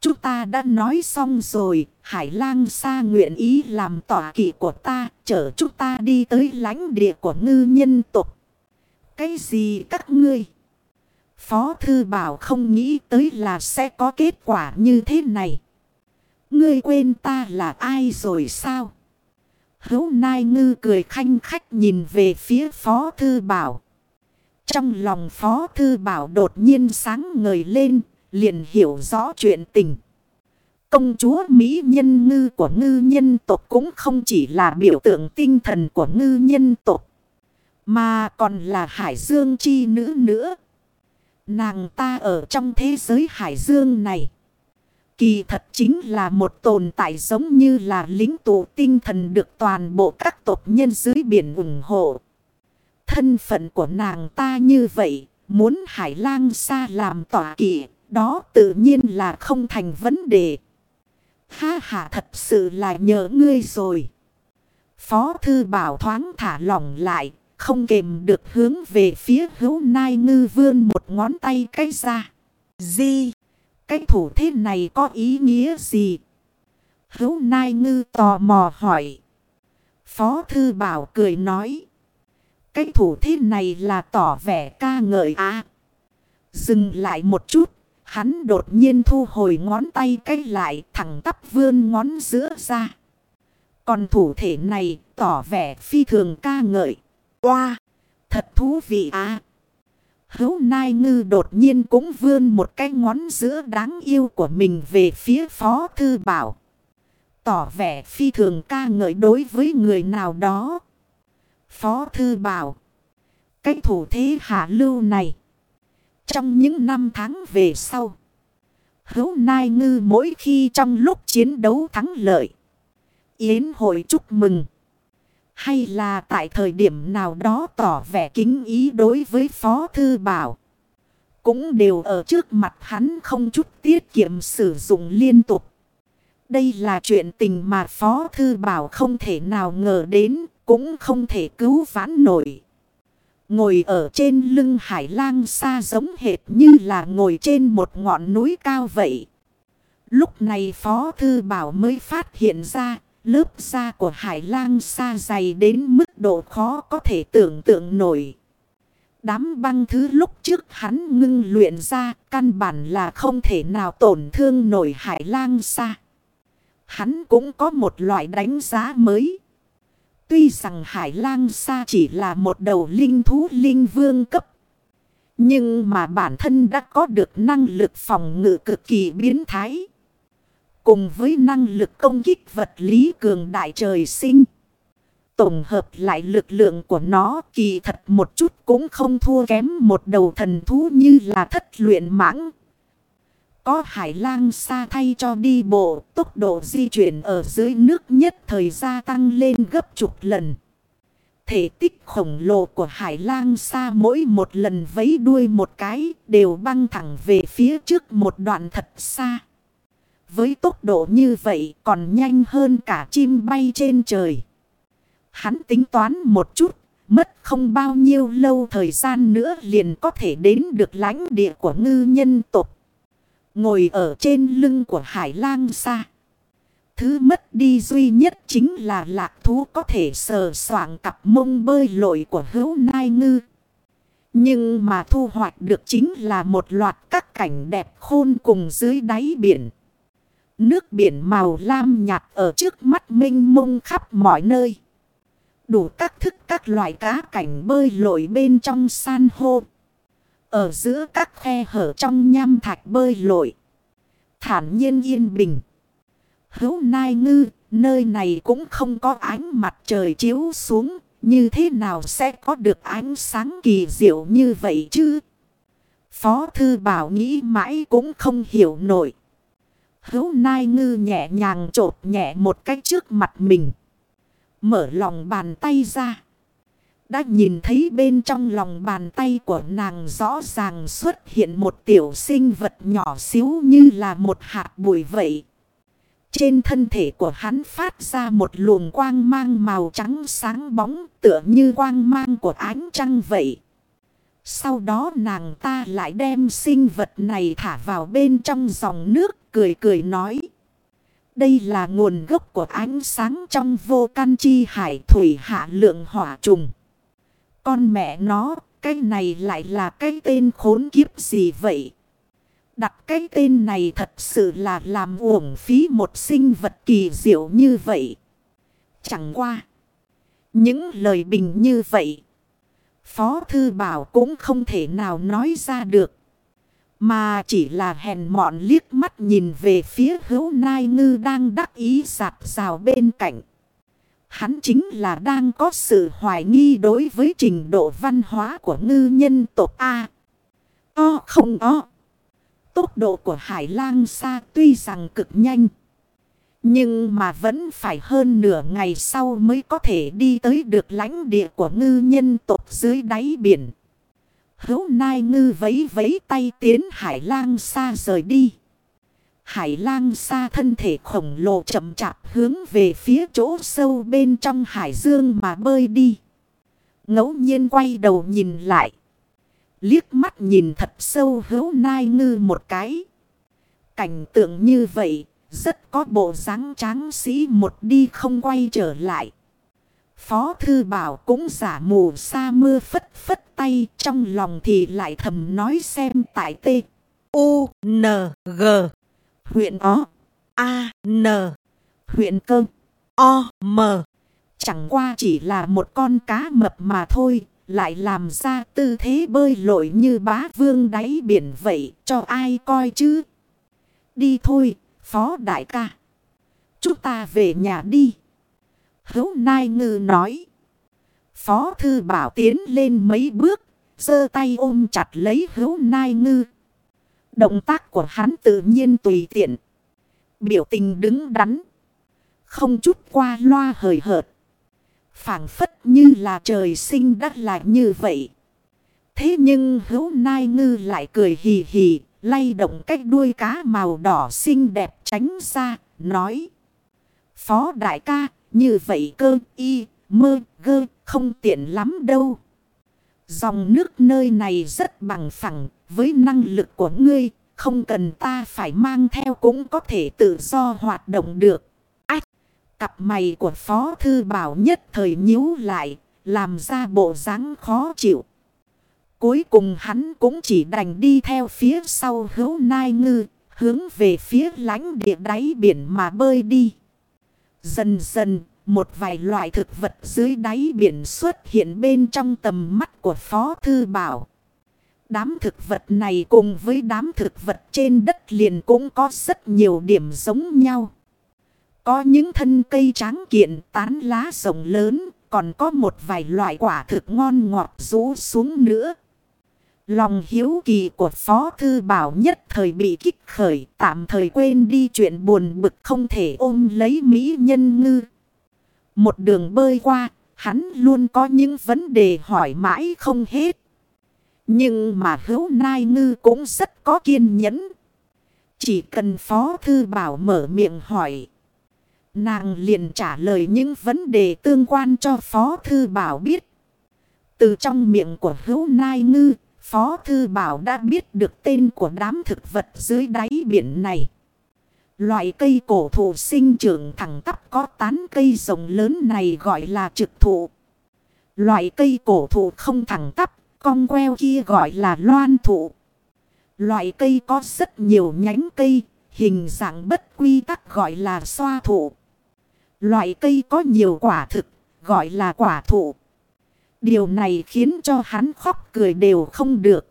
Chúng ta đã nói xong rồi, Hải lang xa nguyện ý làm tỏa kỵ của ta, chở chúng ta đi tới lãnh địa của ngư nhân tục. Cái gì các ngươi? Phó thư bảo không nghĩ tới là sẽ có kết quả như thế này. Ngươi quên ta là ai rồi sao? Hấu Nai Ngư cười khanh khách nhìn về phía Phó Thư Bảo. Trong lòng Phó Thư Bảo đột nhiên sáng ngời lên, liền hiểu rõ chuyện tình. Công chúa Mỹ nhân ngư của ngư nhân tộc cũng không chỉ là biểu tượng tinh thần của ngư nhân tộc. Mà còn là hải dương chi nữ nữa. Nàng ta ở trong thế giới hải dương này. Kỳ thật chính là một tồn tại giống như là lính tụ tinh thần được toàn bộ các tộc nhân dưới biển ủng hộ. Thân phận của nàng ta như vậy, muốn hải lang xa làm tỏa kỵ, đó tự nhiên là không thành vấn đề. Ha ha thật sự là nhớ ngươi rồi. Phó thư bảo thoáng thả lỏng lại, không kềm được hướng về phía hữu nai ngư vươn một ngón tay cái ra. Di, Cái thủ thế này có ý nghĩa gì? Hữu nai ngư tò mò hỏi. Phó thư bảo cười nói. Cái thủ thế này là tỏ vẻ ca ngợi à. Dừng lại một chút. Hắn đột nhiên thu hồi ngón tay cái lại, thẳng tắp vươn ngón giữa ra. Còn thủ thể này tỏ vẻ phi thường ca ngợi. Wow! Thật thú vị à! Hấu Nai Ngư đột nhiên cũng vươn một cái ngón giữa đáng yêu của mình về phía Phó Thư Bảo. Tỏ vẻ phi thường ca ngợi đối với người nào đó. Phó Thư Bảo. Cái thủ thế hạ lưu này. Trong những năm tháng về sau. Hấu Nai Ngư mỗi khi trong lúc chiến đấu thắng lợi. Yến hội chúc mừng. Hay là tại thời điểm nào đó tỏ vẻ kính ý đối với Phó Thư Bảo. Cũng đều ở trước mặt hắn không chút tiết kiệm sử dụng liên tục. Đây là chuyện tình mà Phó Thư Bảo không thể nào ngờ đến, cũng không thể cứu vãn nổi. Ngồi ở trên lưng hải lang xa giống hệt như là ngồi trên một ngọn núi cao vậy. Lúc này Phó Thư Bảo mới phát hiện ra, Lớp da của hải lang xa dày đến mức độ khó có thể tưởng tượng nổi. Đám băng thứ lúc trước hắn ngưng luyện ra căn bản là không thể nào tổn thương nổi hải lang xa. Hắn cũng có một loại đánh giá mới. Tuy rằng hải lang sa chỉ là một đầu linh thú linh vương cấp. Nhưng mà bản thân đã có được năng lực phòng ngự cực kỳ biến thái. Cùng với năng lực công kích vật lý cường đại trời sinh. Tổng hợp lại lực lượng của nó kỳ thật một chút cũng không thua kém một đầu thần thú như là thất luyện mãng. Có hải lang xa thay cho đi bộ, tốc độ di chuyển ở dưới nước nhất thời gia tăng lên gấp chục lần. Thể tích khổng lồ của hải lang xa mỗi một lần vấy đuôi một cái đều băng thẳng về phía trước một đoạn thật xa. Với tốc độ như vậy còn nhanh hơn cả chim bay trên trời. Hắn tính toán một chút, mất không bao nhiêu lâu thời gian nữa liền có thể đến được lãnh địa của ngư nhân tộc. Ngồi ở trên lưng của hải lang xa. Thứ mất đi duy nhất chính là lạc thú có thể sờ soạng cặp mông bơi lội của hữu nai ngư. Nhưng mà thu hoạch được chính là một loạt các cảnh đẹp khôn cùng dưới đáy biển. Nước biển màu lam nhạt ở trước mắt minh mông khắp mọi nơi. Đủ các thức các loại cá cảnh bơi lội bên trong san hô. Ở giữa các khe hở trong nham thạch bơi lội. Thản nhiên yên bình. hữu nai ngư, nơi này cũng không có ánh mặt trời chiếu xuống. Như thế nào sẽ có được ánh sáng kỳ diệu như vậy chứ? Phó thư bảo nghĩ mãi cũng không hiểu nổi. Hữu nai ngư nhẹ nhàng trột nhẹ một cách trước mặt mình. Mở lòng bàn tay ra. Đã nhìn thấy bên trong lòng bàn tay của nàng rõ ràng xuất hiện một tiểu sinh vật nhỏ xíu như là một hạt bụi vậy. trên thân thể của hắn phát ra một luồng quang mang màu trắng sáng bóng tựa như quang mang của ánh trăng vậy. Sau đó nàng ta lại đem sinh vật này thả vào bên trong dòng nước, cười cười nói. Đây là nguồn gốc của ánh sáng trong vô can chi hải thủy hạ lượng hỏa trùng. Con mẹ nó, cái này lại là cái tên khốn kiếp gì vậy? Đặt cái tên này thật sự là làm uổng phí một sinh vật kỳ diệu như vậy. Chẳng qua. Những lời bình như vậy. Phó Thư Bảo cũng không thể nào nói ra được. Mà chỉ là hèn mọn liếc mắt nhìn về phía hữu nai ngư đang đắc ý sạc rào bên cạnh. Hắn chính là đang có sự hoài nghi đối với trình độ văn hóa của ngư nhân tộc A. O không o. Tốc độ của hải lang xa tuy rằng cực nhanh. Nhưng mà vẫn phải hơn nửa ngày sau mới có thể đi tới được lãnh địa của ngư nhân tộc dưới đáy biển. Hữu nai ngư vấy vấy tay tiến hải lang xa rời đi. Hải lang xa thân thể khổng lồ chậm chạp hướng về phía chỗ sâu bên trong hải dương mà bơi đi. ngẫu nhiên quay đầu nhìn lại. Liếc mắt nhìn thật sâu hữu nai ngư một cái. Cảnh tượng như vậy, rất có bộ dáng tráng sĩ một đi không quay trở lại. Phó thư bảo cũng giả mù sa mưa phất phất tay trong lòng thì lại thầm nói xem tại T. U N G huyện O. A N. Huyện Cơ. O M. Chẳng qua chỉ là một con cá mập mà thôi, lại làm ra tư thế bơi lội như bá vương đáy biển vậy, cho ai coi chứ? Đi thôi, phó đại ca. Chúng ta về nhà đi. Hữu nai ngư nói. Phó thư bảo tiến lên mấy bước, giơ tay ôm chặt lấy hữu nai ngư. Động tác của hắn tự nhiên tùy tiện. Biểu tình đứng đắn. Không chút qua loa hời hợt. phảng phất như là trời sinh đắt lại như vậy. Thế nhưng hữu nai ngư lại cười hì hì. Lay động cách đuôi cá màu đỏ xinh đẹp tránh ra. Nói. Phó đại ca. Như vậy cơ y mơ gơ không tiện lắm đâu. Dòng nước nơi này rất bằng phẳng, với năng lực của ngươi, không cần ta phải mang theo cũng có thể tự do hoạt động được. Ách! Cặp mày của Phó Thư Bảo nhất thời nhíu lại, làm ra bộ dáng khó chịu. Cuối cùng hắn cũng chỉ đành đi theo phía sau hữu nai ngư, hướng về phía lánh địa đáy biển mà bơi đi. Dần dần, một vài loại thực vật dưới đáy biển xuất hiện bên trong tầm mắt của Phó Thư Bảo. Đám thực vật này cùng với đám thực vật trên đất liền cũng có rất nhiều điểm giống nhau. Có những thân cây tráng kiện tán lá rộng lớn, còn có một vài loại quả thực ngon ngọt rú xuống nữa. Lòng hiếu kỳ của Phó Thư Bảo nhất thời bị kích khởi, tạm thời quên đi chuyện buồn bực không thể ôm lấy Mỹ nhân ngư. Một đường bơi qua, hắn luôn có những vấn đề hỏi mãi không hết. Nhưng mà hữu nai ngư cũng rất có kiên nhẫn. Chỉ cần Phó Thư Bảo mở miệng hỏi. Nàng liền trả lời những vấn đề tương quan cho Phó Thư Bảo biết. Từ trong miệng của hữu nai ngư, Phó Thư Bảo đã biết được tên của đám thực vật dưới đáy biển này. Loại cây cổ thụ sinh trưởng thẳng tắp có tán cây rồng lớn này gọi là trực thụ. Loại cây cổ thụ không thẳng tắp, cong queo kia gọi là loan thụ. Loại cây có rất nhiều nhánh cây, hình dạng bất quy tắc gọi là xoa thụ. Loại cây có nhiều quả thực, gọi là quả thụ. Điều này khiến cho hắn khóc cười đều không được.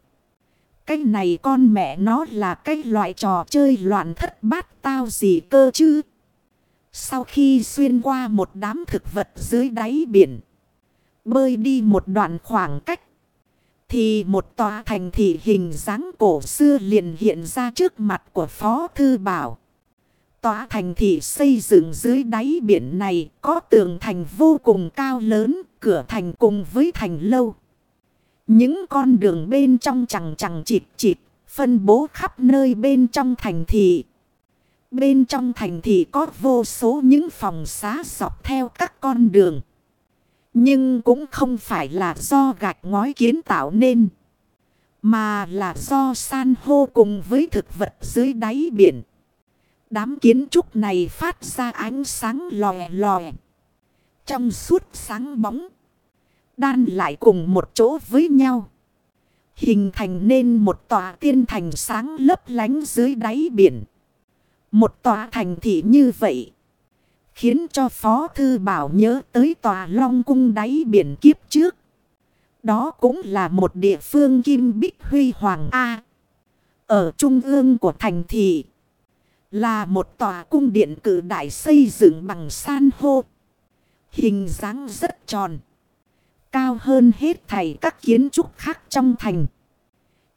Cái này con mẹ nó là cái loại trò chơi loạn thất bát tao gì cơ chứ. Sau khi xuyên qua một đám thực vật dưới đáy biển. Bơi đi một đoạn khoảng cách. Thì một tòa thành thị hình dáng cổ xưa liền hiện ra trước mặt của Phó Thư Bảo. Tòa thành thị xây dựng dưới đáy biển này có tường thành vô cùng cao lớn, cửa thành cùng với thành lâu. Những con đường bên trong chẳng chẳng chịp chịp, phân bố khắp nơi bên trong thành thị. Bên trong thành thị có vô số những phòng xá dọc theo các con đường. Nhưng cũng không phải là do gạch ngói kiến tạo nên. Mà là do san hô cùng với thực vật dưới đáy biển. Đám kiến trúc này phát ra ánh sáng lòe lòe. Trong suốt sáng bóng. Đan lại cùng một chỗ với nhau. Hình thành nên một tòa tiên thành sáng lấp lánh dưới đáy biển. Một tòa thành thị như vậy. Khiến cho Phó Thư Bảo nhớ tới tòa long cung đáy biển kiếp trước. Đó cũng là một địa phương kim bích huy hoàng A. Ở trung ương của thành thị. Là một tòa cung điện cử đại xây dựng bằng san hô. Hình dáng rất tròn. Cao hơn hết thảy các kiến trúc khác trong thành.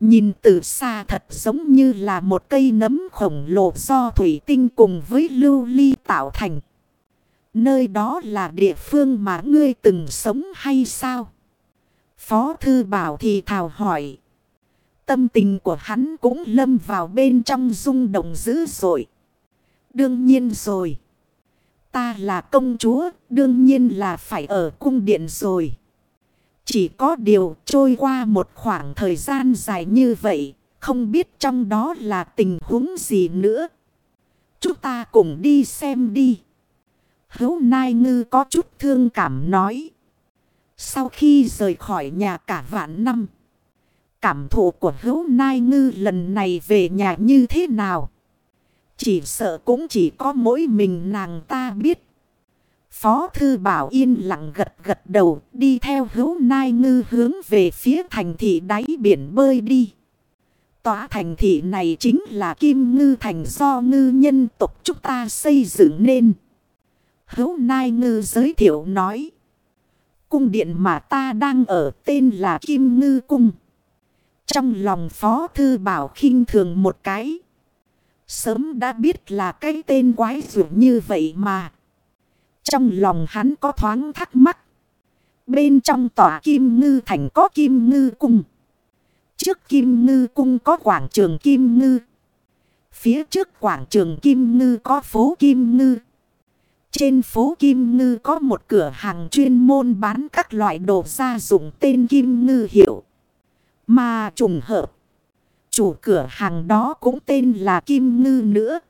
Nhìn từ xa thật giống như là một cây nấm khổng lồ do thủy tinh cùng với lưu ly tạo thành. Nơi đó là địa phương mà ngươi từng sống hay sao? Phó thư bảo thì thảo hỏi. Tâm tình của hắn cũng lâm vào bên trong rung động dữ dội. Đương nhiên rồi. Ta là công chúa, đương nhiên là phải ở cung điện rồi. Chỉ có điều trôi qua một khoảng thời gian dài như vậy, không biết trong đó là tình huống gì nữa. Chúng ta cùng đi xem đi. Hấu Nai Ngư có chút thương cảm nói. Sau khi rời khỏi nhà cả vạn năm. Cảm thụ của hữu Nai Ngư lần này về nhà như thế nào? Chỉ sợ cũng chỉ có mỗi mình nàng ta biết. Phó Thư Bảo yên lặng gật gật đầu, đi theo hữu Nai Ngư hướng về phía thành thị đáy biển bơi đi. Tòa thành thị này chính là Kim Ngư Thành do ngư nhân tộc chúng ta xây dựng nên. Hữu Nai Ngư giới thiệu nói. Cung điện mà ta đang ở tên là Kim Ngư Cung. Trong lòng Phó Thư Bảo khinh thường một cái. Sớm đã biết là cái tên quái dụ như vậy mà. Trong lòng hắn có thoáng thắc mắc. Bên trong tòa Kim Ngư Thành có Kim Ngư Cung. Trước Kim Ngư Cung có quảng trường Kim Ngư. Phía trước quảng trường Kim Ngư có phố Kim Ngư. Trên phố Kim Ngư có một cửa hàng chuyên môn bán các loại đồ gia dụng tên Kim Ngư hiệu. Mà trùng hợp. Chủ cửa hàng đó cũng tên là Kim Ngư nữa.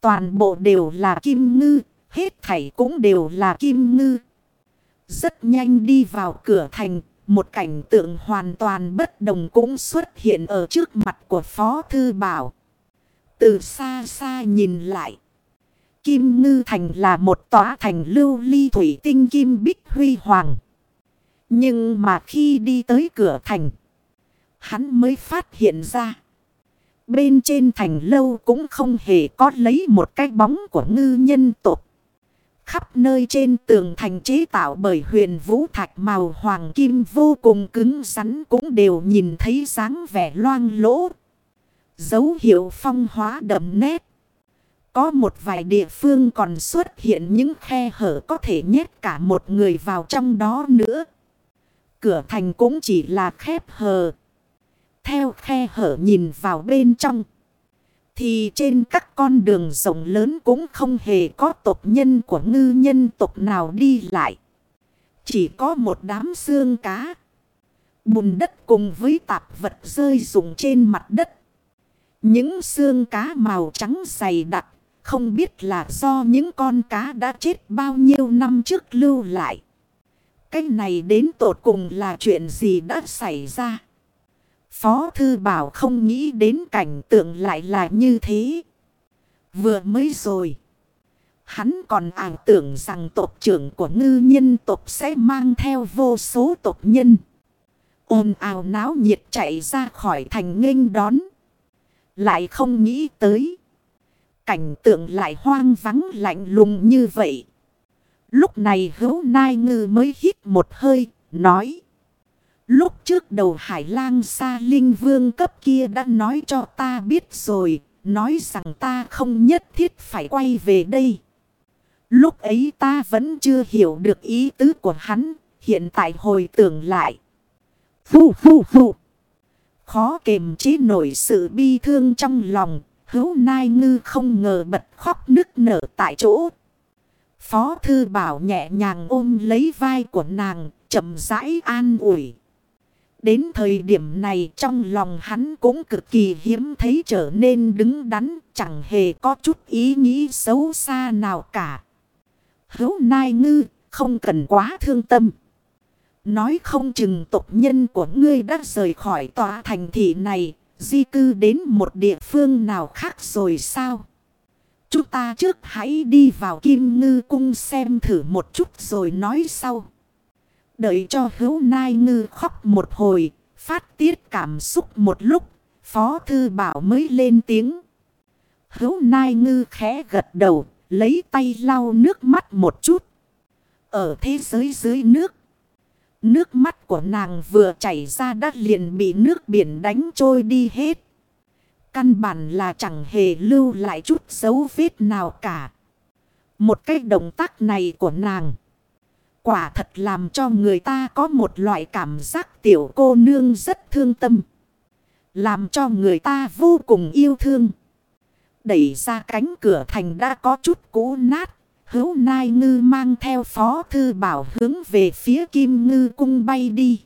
Toàn bộ đều là Kim Ngư. Hết thảy cũng đều là Kim Ngư. Rất nhanh đi vào cửa thành. Một cảnh tượng hoàn toàn bất đồng cũng xuất hiện ở trước mặt của Phó Thư Bảo. Từ xa xa nhìn lại. Kim Ngư Thành là một tòa thành lưu ly thủy tinh kim bích huy hoàng. Nhưng mà khi đi tới cửa thành, hắn mới phát hiện ra. Bên trên thành lâu cũng không hề có lấy một cái bóng của ngư nhân tộc. Khắp nơi trên tường thành chế tạo bởi huyền vũ thạch màu hoàng kim vô cùng cứng rắn cũng đều nhìn thấy dáng vẻ loang lỗ. Dấu hiệu phong hóa đậm nét. Có một vài địa phương còn xuất hiện những khe hở có thể nhét cả một người vào trong đó nữa. Cửa thành cũng chỉ là khép hờ. Theo khe hở nhìn vào bên trong. Thì trên các con đường rộng lớn cũng không hề có tộc nhân của ngư nhân tộc nào đi lại. Chỉ có một đám xương cá. Bùn đất cùng với tạp vật rơi rụng trên mặt đất. Những xương cá màu trắng dày đặc không biết là do những con cá đã chết bao nhiêu năm trước lưu lại. Cái này đến tột cùng là chuyện gì đã xảy ra. Phó Thư Bảo không nghĩ đến cảnh tượng lại là như thế. Vừa mới rồi. Hắn còn ảo tưởng rằng tộc trưởng của ngư nhân tộc sẽ mang theo vô số tộc nhân. ồn ào náo nhiệt chạy ra khỏi thành nghênh đón. Lại không nghĩ tới. Cảnh tượng lại hoang vắng lạnh lùng như vậy. Lúc này hữu nai ngư mới hít một hơi, nói. Lúc trước đầu hải lang xa linh vương cấp kia đã nói cho ta biết rồi, nói rằng ta không nhất thiết phải quay về đây. Lúc ấy ta vẫn chưa hiểu được ý tứ của hắn, hiện tại hồi tưởng lại. Phu phu phu. Khó kềm chế nổi sự bi thương trong lòng, Hữu Nai Ngư không ngờ bật khóc nức nở tại chỗ. Phó Thư Bảo nhẹ nhàng ôm lấy vai của nàng, chậm rãi an ủi. Đến thời điểm này trong lòng hắn cũng cực kỳ hiếm thấy trở nên đứng đắn, chẳng hề có chút ý nghĩ xấu xa nào cả. Hữu Nai Ngư, không cần quá thương tâm. Nói không chừng tộc nhân của ngươi đã rời khỏi tòa thành thị này, di cư đến một địa phương nào khác rồi sao? Chúng ta trước hãy đi vào kim ngư cung xem thử một chút rồi nói sau. Đợi cho hữu nai ngư khóc một hồi, phát tiết cảm xúc một lúc, phó thư bảo mới lên tiếng. Hữu nai ngư khẽ gật đầu, lấy tay lau nước mắt một chút. Ở thế giới dưới nước, nước mắt của nàng vừa chảy ra đất liền bị nước biển đánh trôi đi hết. Căn bản là chẳng hề lưu lại chút dấu vết nào cả. Một cái động tác này của nàng. Quả thật làm cho người ta có một loại cảm giác tiểu cô nương rất thương tâm. Làm cho người ta vô cùng yêu thương. Đẩy ra cánh cửa thành đã có chút cũ nát. Hữu Nai Ngư mang theo phó thư bảo hướng về phía Kim Ngư cung bay đi.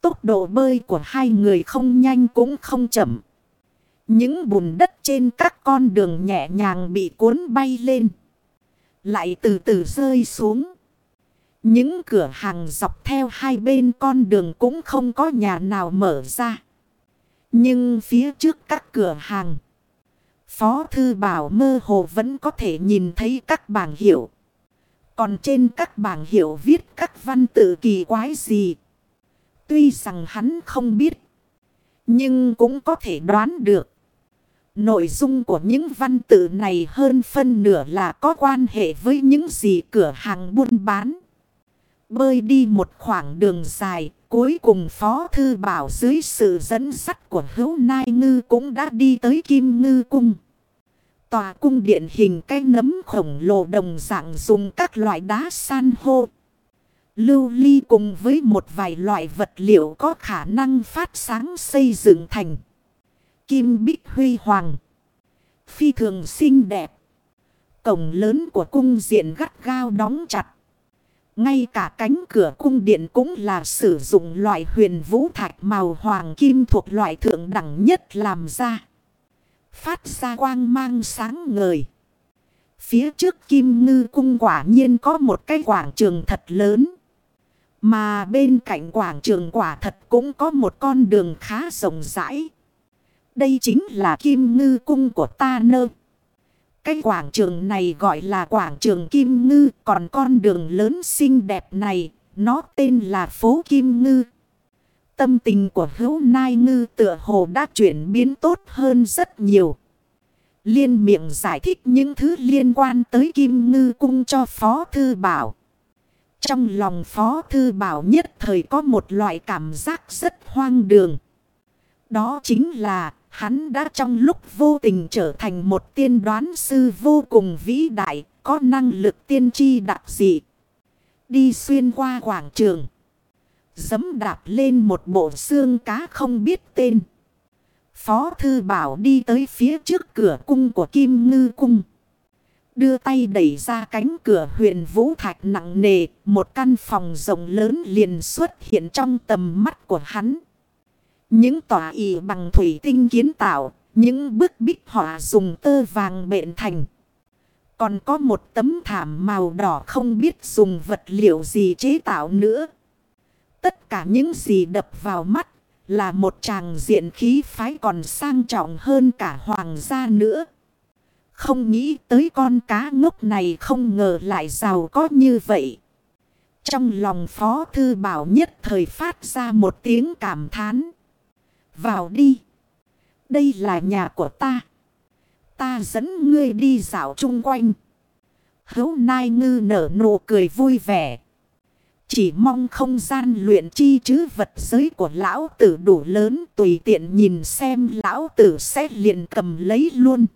Tốc độ bơi của hai người không nhanh cũng không chậm. Những bùn đất trên các con đường nhẹ nhàng bị cuốn bay lên. Lại từ từ rơi xuống. Những cửa hàng dọc theo hai bên con đường cũng không có nhà nào mở ra. Nhưng phía trước các cửa hàng. Phó Thư Bảo mơ hồ vẫn có thể nhìn thấy các bảng hiệu. Còn trên các bảng hiệu viết các văn tự kỳ quái gì. Tuy rằng hắn không biết. Nhưng cũng có thể đoán được. Nội dung của những văn tự này hơn phân nửa là có quan hệ với những gì cửa hàng buôn bán. Bơi đi một khoảng đường dài, cuối cùng Phó Thư Bảo dưới sự dẫn dắt của hữu Nai Ngư cũng đã đi tới Kim Ngư Cung. Tòa cung điện hình cái nấm khổng lồ đồng dạng dùng các loại đá san hô. Lưu ly cùng với một vài loại vật liệu có khả năng phát sáng xây dựng thành. Kim bích huy hoàng. Phi thường xinh đẹp. Cổng lớn của cung diện gắt gao đóng chặt. Ngay cả cánh cửa cung điện cũng là sử dụng loại huyền vũ thạch màu hoàng kim thuộc loại thượng đẳng nhất làm ra. Phát ra quang mang sáng ngời. Phía trước kim ngư cung quả nhiên có một cái quảng trường thật lớn. Mà bên cạnh quảng trường quả thật cũng có một con đường khá rộng rãi. Đây chính là kim ngư cung của ta nơ. Cái quảng trường này gọi là quảng trường Kim Ngư. Còn con đường lớn xinh đẹp này, nó tên là phố Kim Ngư. Tâm tình của hữu nai ngư tựa hồ đã chuyển biến tốt hơn rất nhiều. Liên miệng giải thích những thứ liên quan tới Kim Ngư cung cho Phó Thư Bảo. Trong lòng Phó Thư Bảo nhất thời có một loại cảm giác rất hoang đường. Đó chính là Hắn đã trong lúc vô tình trở thành một tiên đoán sư vô cùng vĩ đại, có năng lực tiên tri đặc dị. Đi xuyên qua quảng trường. Dấm đạp lên một bộ xương cá không biết tên. Phó thư bảo đi tới phía trước cửa cung của Kim Ngư Cung. Đưa tay đẩy ra cánh cửa huyện Vũ Thạch nặng nề. Một căn phòng rộng lớn liền xuất hiện trong tầm mắt của hắn. Những tòa ỷ bằng thủy tinh kiến tạo, những bức bích họa dùng tơ vàng bện thành. Còn có một tấm thảm màu đỏ không biết dùng vật liệu gì chế tạo nữa. Tất cả những gì đập vào mắt là một tràng diện khí phái còn sang trọng hơn cả hoàng gia nữa. Không nghĩ tới con cá ngốc này không ngờ lại giàu có như vậy. Trong lòng Phó Thư Bảo nhất thời phát ra một tiếng cảm thán. Vào đi. Đây là nhà của ta. Ta dẫn ngươi đi dạo chung quanh. Hấu Nai Ngư nở nụ cười vui vẻ. Chỉ mong không gian luyện chi chứ vật giới của lão tử đủ lớn tùy tiện nhìn xem lão tử sẽ liền cầm lấy luôn.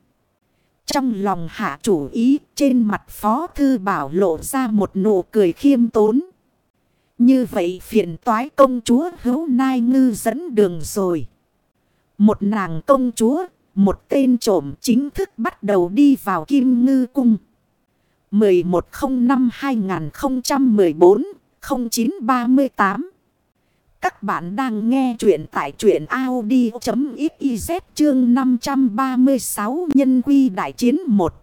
Trong lòng hạ chủ ý, trên mặt phó thư bảo lộ ra một nụ cười khiêm tốn. Như vậy phiền toái công chúa hữu nai ngư dẫn đường rồi. Một nàng công chúa, một tên trộm chính thức bắt đầu đi vào Kim Ngư Cung. 1105-2014-0938 Các bạn đang nghe chuyện tại truyện Audi.xyz chương 536 nhân quy đại chiến 1.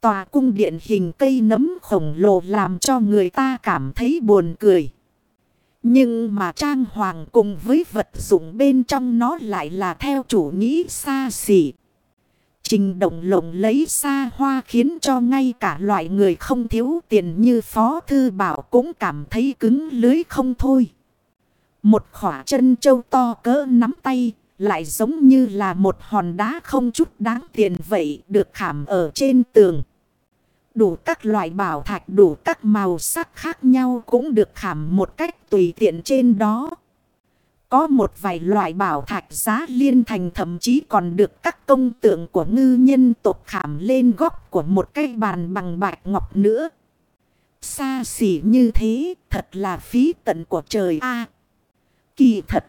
Tòa cung điện hình cây nấm khổng lồ làm cho người ta cảm thấy buồn cười. Nhưng mà trang hoàng cùng với vật dụng bên trong nó lại là theo chủ nghĩ xa xỉ. Trình động lộng lấy xa hoa khiến cho ngay cả loại người không thiếu tiền như Phó Thư Bảo cũng cảm thấy cứng lưới không thôi. Một khỏa chân châu to cỡ nắm tay lại giống như là một hòn đá không chút đáng tiền vậy được khảm ở trên tường. Đủ các loại bảo thạch, đủ các màu sắc khác nhau cũng được khảm một cách tùy tiện trên đó. Có một vài loại bảo thạch giá liên thành, thậm chí còn được các công tượng của ngư nhân tộc khảm lên góc của một cái bàn bằng bạch ngọc nữa. Xa xỉ như thế, thật là phí tận của trời a Kỳ thật.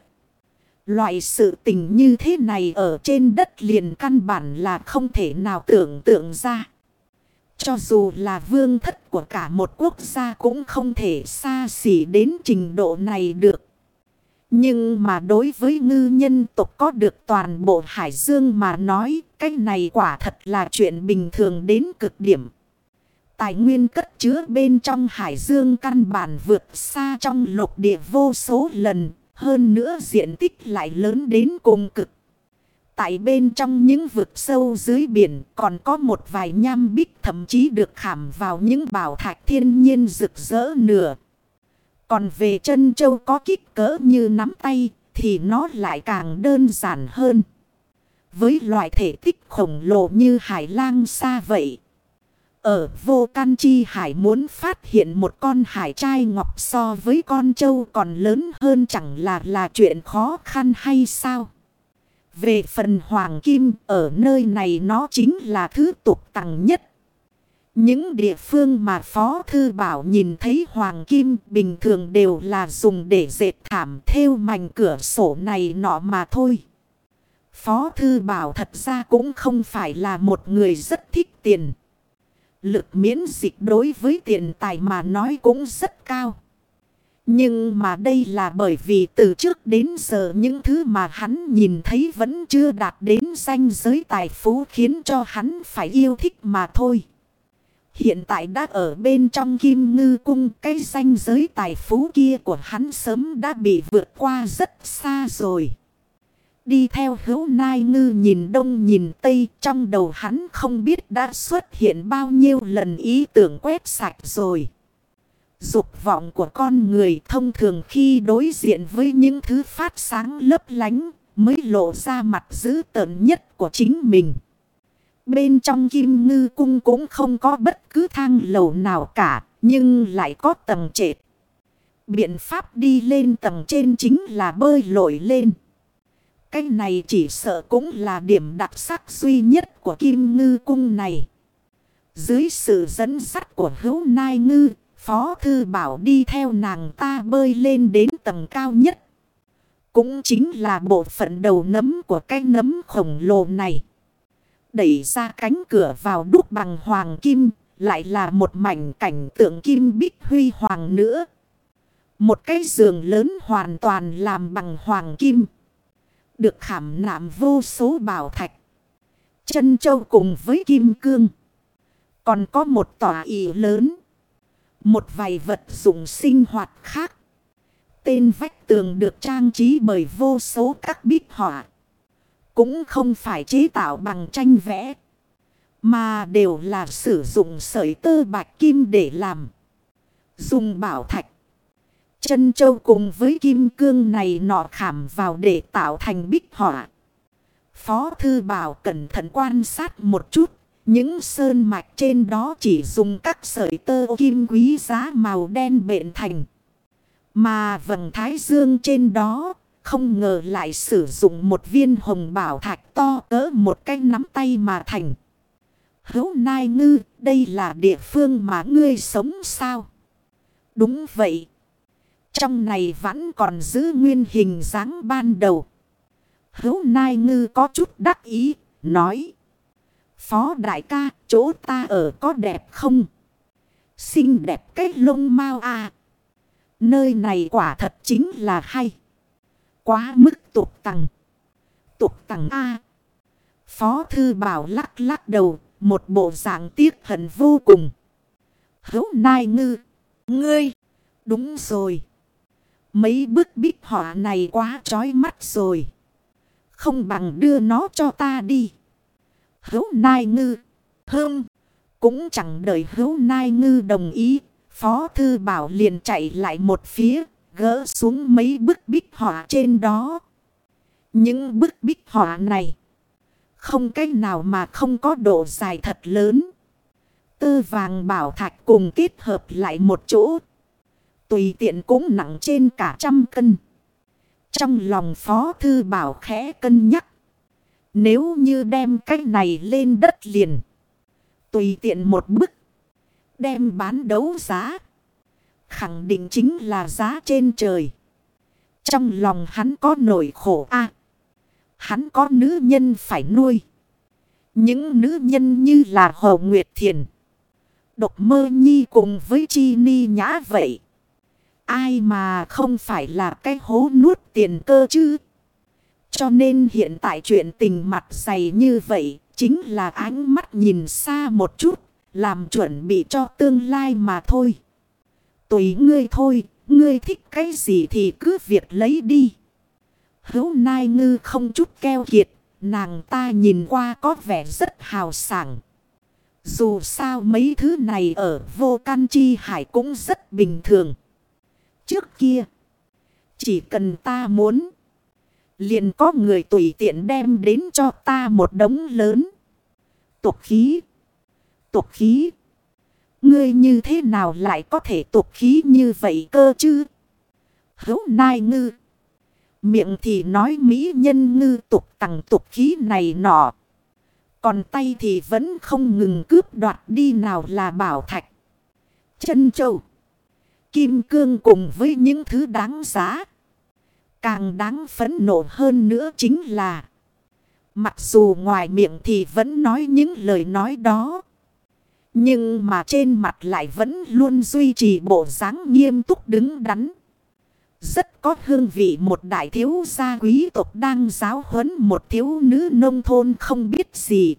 Loại sự tình như thế này ở trên đất liền căn bản là không thể nào tưởng tượng ra. Cho dù là vương thất của cả một quốc gia cũng không thể xa xỉ đến trình độ này được. Nhưng mà đối với ngư nhân tộc có được toàn bộ hải dương mà nói, cái này quả thật là chuyện bình thường đến cực điểm. Tài nguyên cất chứa bên trong hải dương căn bản vượt xa trong lục địa vô số lần. Hơn nữa diện tích lại lớn đến cùng cực. Tại bên trong những vực sâu dưới biển còn có một vài nham bích thậm chí được khảm vào những bảo thạch thiên nhiên rực rỡ nửa. Còn về chân châu có kích cỡ như nắm tay thì nó lại càng đơn giản hơn. Với loại thể tích khổng lồ như hải lang xa vậy. Ở vô can chi hải muốn phát hiện một con hải trai ngọc so với con châu còn lớn hơn chẳng là là chuyện khó khăn hay sao? Về phần hoàng kim, ở nơi này nó chính là thứ tục tặng nhất. Những địa phương mà Phó Thư Bảo nhìn thấy hoàng kim bình thường đều là dùng để dệt thảm theo mảnh cửa sổ này nọ mà thôi. Phó Thư Bảo thật ra cũng không phải là một người rất thích tiền. Lực miễn dịch đối với tiền tài mà nói cũng rất cao. Nhưng mà đây là bởi vì từ trước đến giờ những thứ mà hắn nhìn thấy vẫn chưa đạt đến danh giới tài phú khiến cho hắn phải yêu thích mà thôi. Hiện tại đã ở bên trong kim ngư cung, cái danh giới tài phú kia của hắn sớm đã bị vượt qua rất xa rồi. Đi theo hữu nai ngư nhìn đông nhìn tây, trong đầu hắn không biết đã xuất hiện bao nhiêu lần ý tưởng quét sạch rồi. Dục vọng của con người thông thường khi đối diện với những thứ phát sáng lấp lánh mới lộ ra mặt dữ tợn nhất của chính mình. Bên trong kim ngư cung cũng không có bất cứ thang lầu nào cả, nhưng lại có tầng trệt. Biện pháp đi lên tầng trên chính là bơi lội lên. Cái này chỉ sợ cũng là điểm đặc sắc duy nhất của kim ngư cung này. Dưới sự dẫn dắt của hữu nai ngư, Phó Thư Bảo đi theo nàng ta bơi lên đến tầng cao nhất. Cũng chính là bộ phận đầu nấm của cái nấm khổng lồ này. Đẩy ra cánh cửa vào đúc bằng hoàng kim, lại là một mảnh cảnh tượng kim bích huy hoàng nữa. Một cái giường lớn hoàn toàn làm bằng hoàng kim. Được khảm nạm vô số bảo thạch. Chân châu cùng với kim cương. Còn có một tòa ị lớn. Một vài vật dụng sinh hoạt khác. Tên vách tường được trang trí bởi vô số các bích họa. Cũng không phải chế tạo bằng tranh vẽ. Mà đều là sử dụng sợi tơ bạch kim để làm. Dùng bảo thạch. Chân châu cùng với kim cương này nọ khảm vào để tạo thành bích họa. Phó thư bảo cẩn thận quan sát một chút. Những sơn mạch trên đó chỉ dùng các sợi tơ kim quý giá màu đen bện thành. Mà vầng thái dương trên đó không ngờ lại sử dụng một viên hồng bảo thạch to cỡ một cái nắm tay mà thành. Hấu Nai Ngư, đây là địa phương mà ngươi sống sao? Đúng vậy. Trong này vẫn còn giữ nguyên hình dáng ban đầu. Hấu Nai Ngư có chút đắc ý, nói. Phó đại ca, chỗ ta ở có đẹp không? Xinh đẹp cái lông mau à. Nơi này quả thật chính là hay. Quá mức tục tằng. Tục tằng A. Phó thư bảo lắc lắc đầu. Một bộ dạng tiếc hận vô cùng. Hấu nai ngư. Ngươi. Đúng rồi. Mấy bức bích họa này quá trói mắt rồi. Không bằng đưa nó cho ta đi. Hữu nai ngư. Hơm. Cũng chẳng đợi Hữu nai ngư đồng ý. Phó thư bảo liền chạy lại một phía. Gỡ xuống mấy bức bích họa trên đó. Những bức bích họa này. Không cách nào mà không có độ dài thật lớn. Tơ vàng bảo thạch cùng kết hợp lại một chỗ. Tùy tiện cũng nặng trên cả trăm cân. Trong lòng phó thư bảo khẽ cân nhắc. Nếu như đem cái này lên đất liền. Tùy tiện một bức. Đem bán đấu giá. Khẳng định chính là giá trên trời. Trong lòng hắn có nỗi khổ a Hắn có nữ nhân phải nuôi. Những nữ nhân như là Hồ Nguyệt Thiền. Độc mơ nhi cùng với chi ni nhã vậy. Ai mà không phải là cái hố nuốt tiền cơ chứ. Cho nên hiện tại chuyện tình mặt dày như vậy. Chính là ánh mắt nhìn xa một chút. Làm chuẩn bị cho tương lai mà thôi. Tùy ngươi thôi. Ngươi thích cái gì thì cứ việc lấy đi. Hấu nai ngư không chút keo kiệt. Nàng ta nhìn qua có vẻ rất hào sảng. Dù sao mấy thứ này ở vô can chi hải cũng rất bình thường. Trước kia, chỉ cần ta muốn, liền có người tùy tiện đem đến cho ta một đống lớn. Tục khí, tục khí. Ngươi như thế nào lại có thể tục khí như vậy cơ chứ? Hấu nai ngư. Miệng thì nói mỹ nhân ngư tục tặng tục khí này nọ. Còn tay thì vẫn không ngừng cướp đoạt đi nào là bảo thạch. Chân châu. Kim cương cùng với những thứ đáng giá. Càng đáng phấn nộ hơn nữa chính là. Mặc dù ngoài miệng thì vẫn nói những lời nói đó. Nhưng mà trên mặt lại vẫn luôn duy trì bộ dáng nghiêm túc đứng đắn. Rất có hương vị một đại thiếu gia quý tộc đang giáo huấn một thiếu nữ nông thôn không biết gì.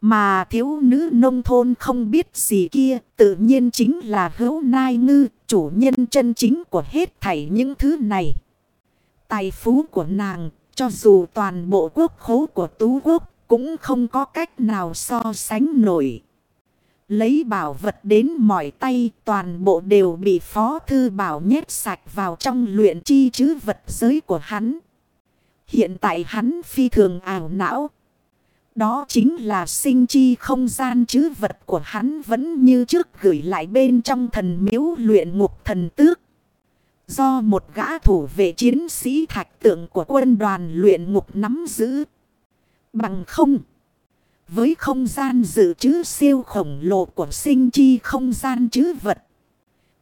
Mà thiếu nữ nông thôn không biết gì kia tự nhiên chính là hữu nai ngư, chủ nhân chân chính của hết thảy những thứ này. Tài phú của nàng, cho dù toàn bộ quốc khố của tú quốc, cũng không có cách nào so sánh nổi. Lấy bảo vật đến mỏi tay toàn bộ đều bị phó thư bảo nhét sạch vào trong luyện chi chứ vật giới của hắn. Hiện tại hắn phi thường ảo não. Đó chính là sinh chi không gian chứ vật của hắn vẫn như trước gửi lại bên trong thần miếu luyện ngục thần tước. Do một gã thủ vệ chiến sĩ thạch tượng của quân đoàn luyện ngục nắm giữ. Bằng không. Với không gian dự trữ siêu khổng lồ của sinh chi không gian chứ vật.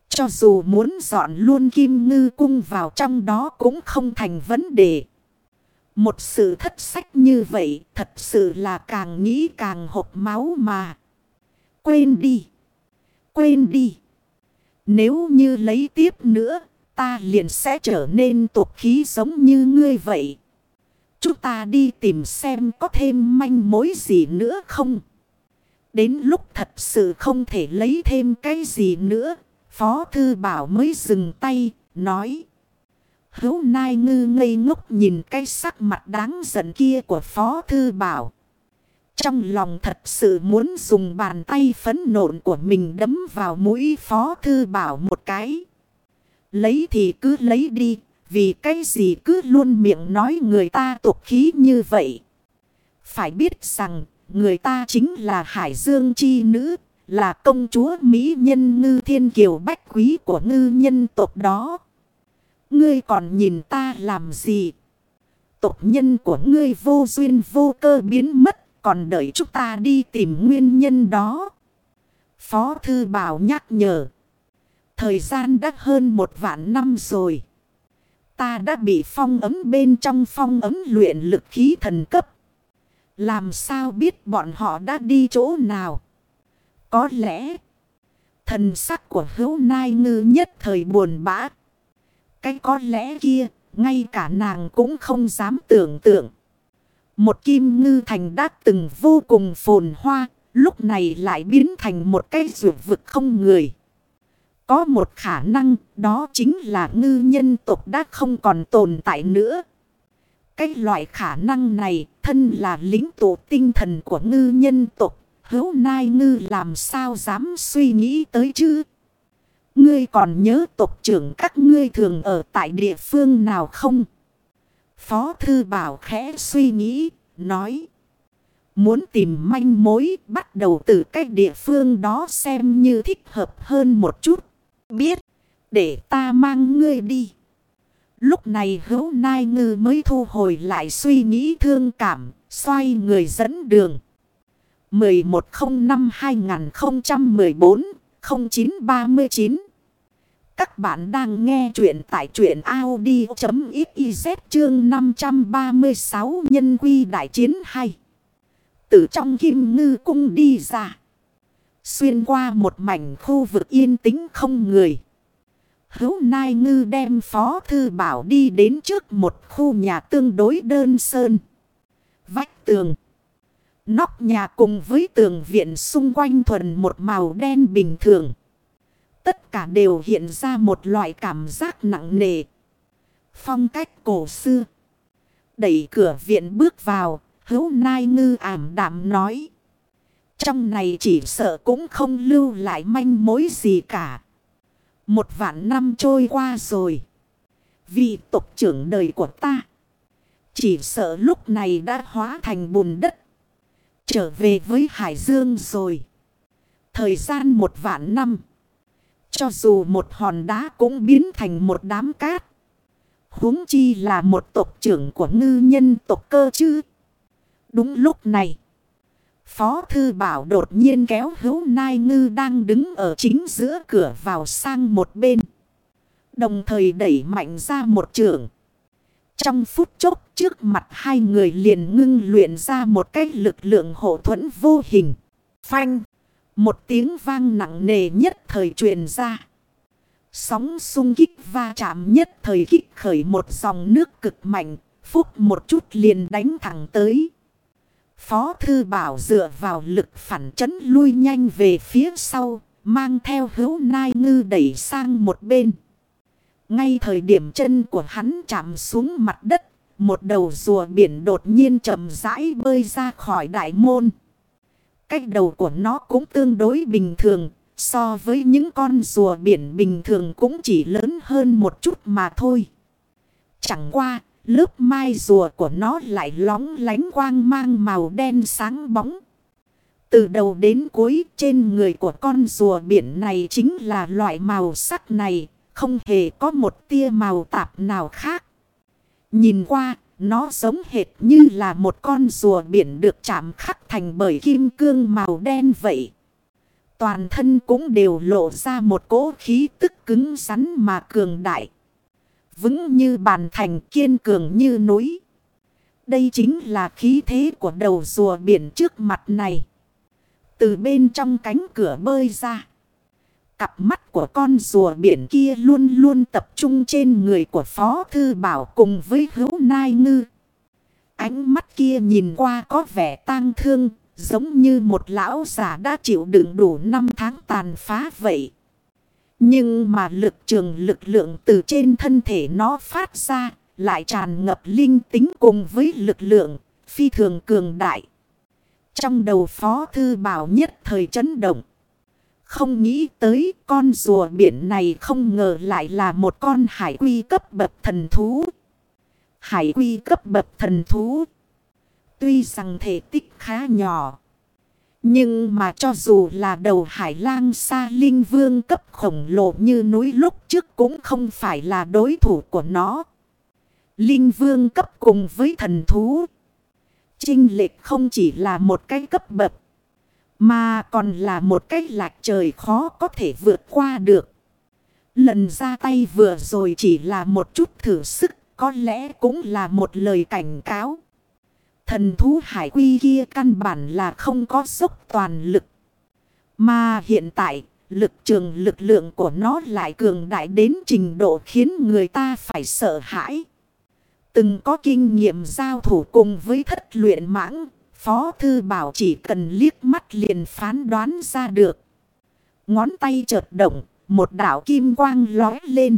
Cho dù muốn dọn luôn kim ngư cung vào trong đó cũng không thành vấn đề. Một sự thất sách như vậy thật sự là càng nghĩ càng hộp máu mà. Quên đi. Quên đi. Nếu như lấy tiếp nữa, ta liền sẽ trở nên tục khí giống như ngươi vậy. Chúng ta đi tìm xem có thêm manh mối gì nữa không? Đến lúc thật sự không thể lấy thêm cái gì nữa. Phó Thư Bảo mới dừng tay, nói. Hấu Nai Ngư ngây ngốc nhìn cái sắc mặt đáng giận kia của Phó Thư Bảo. Trong lòng thật sự muốn dùng bàn tay phấn nộn của mình đấm vào mũi Phó Thư Bảo một cái. Lấy thì cứ lấy đi, vì cái gì cứ luôn miệng nói người ta tục khí như vậy. Phải biết rằng người ta chính là Hải Dương Chi Nữ. Là công chúa Mỹ nhân ngư thiên kiều bách quý của ngư nhân tộc đó. Ngươi còn nhìn ta làm gì? Tộc nhân của ngươi vô duyên vô cơ biến mất. Còn đợi chúng ta đi tìm nguyên nhân đó. Phó Thư Bảo nhắc nhở. Thời gian đã hơn một vạn năm rồi. Ta đã bị phong ấm bên trong phong ấm luyện lực khí thần cấp. Làm sao biết bọn họ đã đi chỗ nào? Có lẽ thần sắc của hữu nai ngư nhất thời buồn bã. Cái có lẽ kia, ngay cả nàng cũng không dám tưởng tượng. Một kim ngư thành đã từng vô cùng phồn hoa, lúc này lại biến thành một cái rượu vực không người. Có một khả năng đó chính là ngư nhân tộc đã không còn tồn tại nữa. Cái loại khả năng này thân là lính tổ tinh thần của ngư nhân tộc. Hữu nai ngư làm sao dám suy nghĩ tới chứ? Ngươi còn nhớ tộc trưởng các ngươi thường ở tại địa phương nào không? Phó thư bảo khẽ suy nghĩ, nói. Muốn tìm manh mối bắt đầu từ cái địa phương đó xem như thích hợp hơn một chút. Biết, để ta mang ngươi đi. Lúc này hữu nai ngư mới thu hồi lại suy nghĩ thương cảm, xoay người dẫn đường. 1105-2014-0939 Các bạn đang nghe chuyện tại truyện Audi.xyz chương 536 nhân quy đại chiến hay. Từ trong kim ngư cung đi ra. Xuyên qua một mảnh khu vực yên tĩnh không người. Hữu Nai Ngư đem Phó Thư Bảo đi đến trước một khu nhà tương đối đơn sơn. Vách tường. Nóc nhà cùng với tường viện xung quanh thuần một màu đen bình thường. Tất cả đều hiện ra một loại cảm giác nặng nề. Phong cách cổ xưa. Đẩy cửa viện bước vào, hữu nai ngư ảm đạm nói. Trong này chỉ sợ cũng không lưu lại manh mối gì cả. Một vạn năm trôi qua rồi. Vị tộc trưởng đời của ta. Chỉ sợ lúc này đã hóa thành bùn đất. Trở về với Hải Dương rồi. Thời gian một vạn năm. Cho dù một hòn đá cũng biến thành một đám cát. huống chi là một tộc trưởng của ngư nhân tộc cơ chứ. Đúng lúc này. Phó Thư Bảo đột nhiên kéo hữu nai ngư đang đứng ở chính giữa cửa vào sang một bên. Đồng thời đẩy mạnh ra một trường. Trong phút chốc trước mặt hai người liền ngưng luyện ra một cái lực lượng hộ thuẫn vô hình. Phanh. Một tiếng vang nặng nề nhất thời truyền ra. Sóng sung kích va chạm nhất thời kích khởi một dòng nước cực mạnh. Phúc một chút liền đánh thẳng tới. Phó Thư Bảo dựa vào lực phản chấn lui nhanh về phía sau, mang theo hữu nai ngư đẩy sang một bên. Ngay thời điểm chân của hắn chạm xuống mặt đất, một đầu rùa biển đột nhiên chậm rãi bơi ra khỏi đại môn. Cách đầu của nó cũng tương đối bình thường, so với những con rùa biển bình thường cũng chỉ lớn hơn một chút mà thôi. Chẳng qua, Lớp mai rùa của nó lại lóng lánh quang mang màu đen sáng bóng. Từ đầu đến cuối trên người của con rùa biển này chính là loại màu sắc này, không hề có một tia màu tạp nào khác. Nhìn qua, nó giống hệt như là một con rùa biển được chạm khắc thành bởi kim cương màu đen vậy. Toàn thân cũng đều lộ ra một cỗ khí tức cứng rắn mà cường đại vững như bàn thành kiên cường như núi. Đây chính là khí thế của đầu rùa biển trước mặt này. Từ bên trong cánh cửa bơi ra. Cặp mắt của con rùa biển kia luôn luôn tập trung trên người của Phó Thư Bảo cùng với hữu nai ngư. Ánh mắt kia nhìn qua có vẻ tang thương, giống như một lão giả đã chịu đựng đủ năm tháng tàn phá vậy. Nhưng mà lực trường lực lượng từ trên thân thể nó phát ra lại tràn ngập linh tính cùng với lực lượng phi thường cường đại. Trong đầu phó thư bảo nhất thời chấn động. Không nghĩ tới con rùa biển này không ngờ lại là một con hải quy cấp bậc thần thú. Hải quy cấp bậc thần thú. Tuy rằng thể tích khá nhỏ. Nhưng mà cho dù là đầu hải lang xa linh vương cấp khổng lồ như núi lúc trước cũng không phải là đối thủ của nó. Linh vương cấp cùng với thần thú. Trinh lệch không chỉ là một cái cấp bậc. Mà còn là một cái lạc trời khó có thể vượt qua được. Lần ra tay vừa rồi chỉ là một chút thử sức. Có lẽ cũng là một lời cảnh cáo. Thần thú hải quy kia căn bản là không có dốc toàn lực. Mà hiện tại, lực trường lực lượng của nó lại cường đại đến trình độ khiến người ta phải sợ hãi. Từng có kinh nghiệm giao thủ cùng với thất luyện mãng, Phó Thư Bảo chỉ cần liếc mắt liền phán đoán ra được. Ngón tay chợt động, một đảo kim quang lói lên.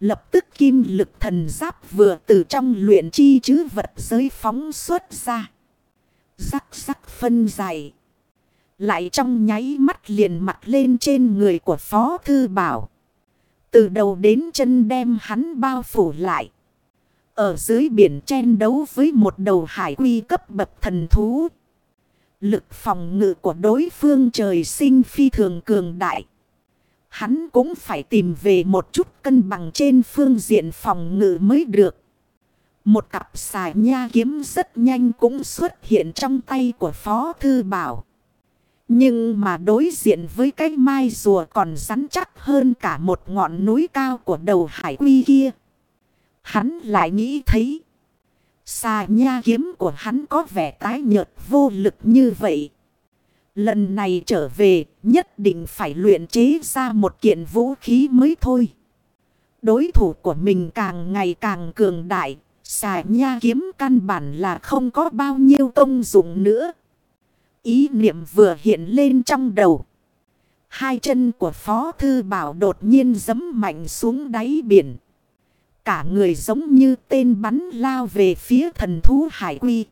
Lập tức kim lực thần giáp vừa từ trong luyện chi chứ vật giới phóng xuất ra. Rắc rắc phân dày. Lại trong nháy mắt liền mặt lên trên người của Phó Thư Bảo. Từ đầu đến chân đem hắn bao phủ lại. Ở dưới biển chen đấu với một đầu hải quy cấp bậc thần thú. Lực phòng ngự của đối phương trời sinh phi thường cường đại. Hắn cũng phải tìm về một chút cân bằng trên phương diện phòng ngự mới được. Một cặp xài nha kiếm rất nhanh cũng xuất hiện trong tay của Phó Thư Bảo. Nhưng mà đối diện với cái mai rùa còn rắn chắc hơn cả một ngọn núi cao của đầu hải quy kia. Hắn lại nghĩ thấy. Xà nha kiếm của hắn có vẻ tái nhợt vô lực như vậy. Lần này trở về, nhất định phải luyện chế ra một kiện vũ khí mới thôi. Đối thủ của mình càng ngày càng cường đại. Xà nha kiếm căn bản là không có bao nhiêu công dụng nữa. Ý niệm vừa hiện lên trong đầu. Hai chân của Phó Thư Bảo đột nhiên giấm mạnh xuống đáy biển. Cả người giống như tên bắn lao về phía thần thú hải quy.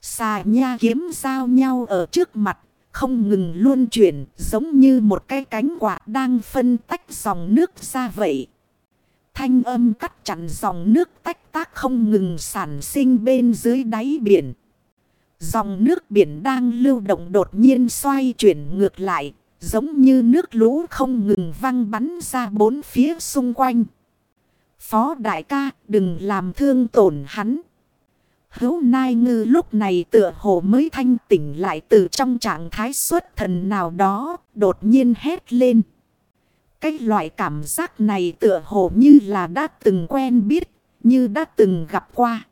Xà nha kiếm giao nhau ở trước mặt. Không ngừng luôn chuyển giống như một cái cánh quạt đang phân tách dòng nước ra vậy. Thanh âm cắt chặn dòng nước tách tác không ngừng sản sinh bên dưới đáy biển. Dòng nước biển đang lưu động đột nhiên xoay chuyển ngược lại, giống như nước lũ không ngừng văng bắn ra bốn phía xung quanh. Phó đại ca đừng làm thương tổn hắn. Hữu Nai Ngư lúc này tựa hồ mới thanh tỉnh lại từ trong trạng thái xuất thần nào đó, đột nhiên hét lên. Cái loại cảm giác này tựa hồ như là đã từng quen biết, như đã từng gặp qua.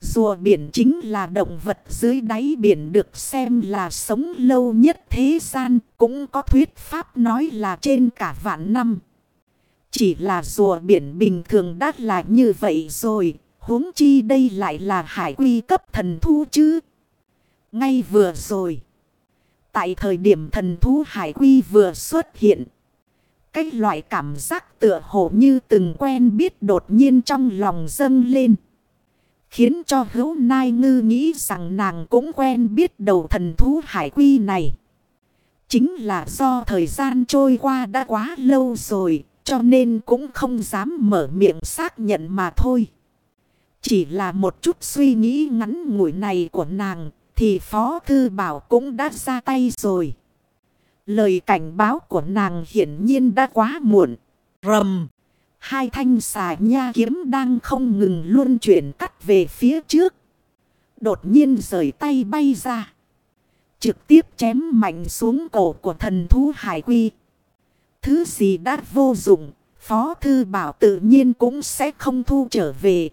Rùa biển chính là động vật dưới đáy biển được xem là sống lâu nhất thế gian, cũng có thuyết pháp nói là trên cả vạn năm. Chỉ là rùa biển bình thường đã là như vậy rồi, huống chi đây lại là hải quy cấp thần thú chứ. Ngay vừa rồi, tại thời điểm thần thú hải quy vừa xuất hiện, cái loại cảm giác tựa hồ như từng quen biết đột nhiên trong lòng dâng lên. Khiến cho hữu nai ngư nghĩ rằng nàng cũng quen biết đầu thần thú hải quy này. Chính là do thời gian trôi qua đã quá lâu rồi, cho nên cũng không dám mở miệng xác nhận mà thôi. Chỉ là một chút suy nghĩ ngắn ngủi này của nàng, thì Phó Thư Bảo cũng đã ra tay rồi. Lời cảnh báo của nàng hiển nhiên đã quá muộn. Rầm! Hai thanh xà nha kiếm đang không ngừng luân chuyển cắt về phía trước. Đột nhiên rời tay bay ra. Trực tiếp chém mạnh xuống cổ của thần thú hải quy. Thứ gì đã vô dụng, Phó Thư Bảo tự nhiên cũng sẽ không thu trở về.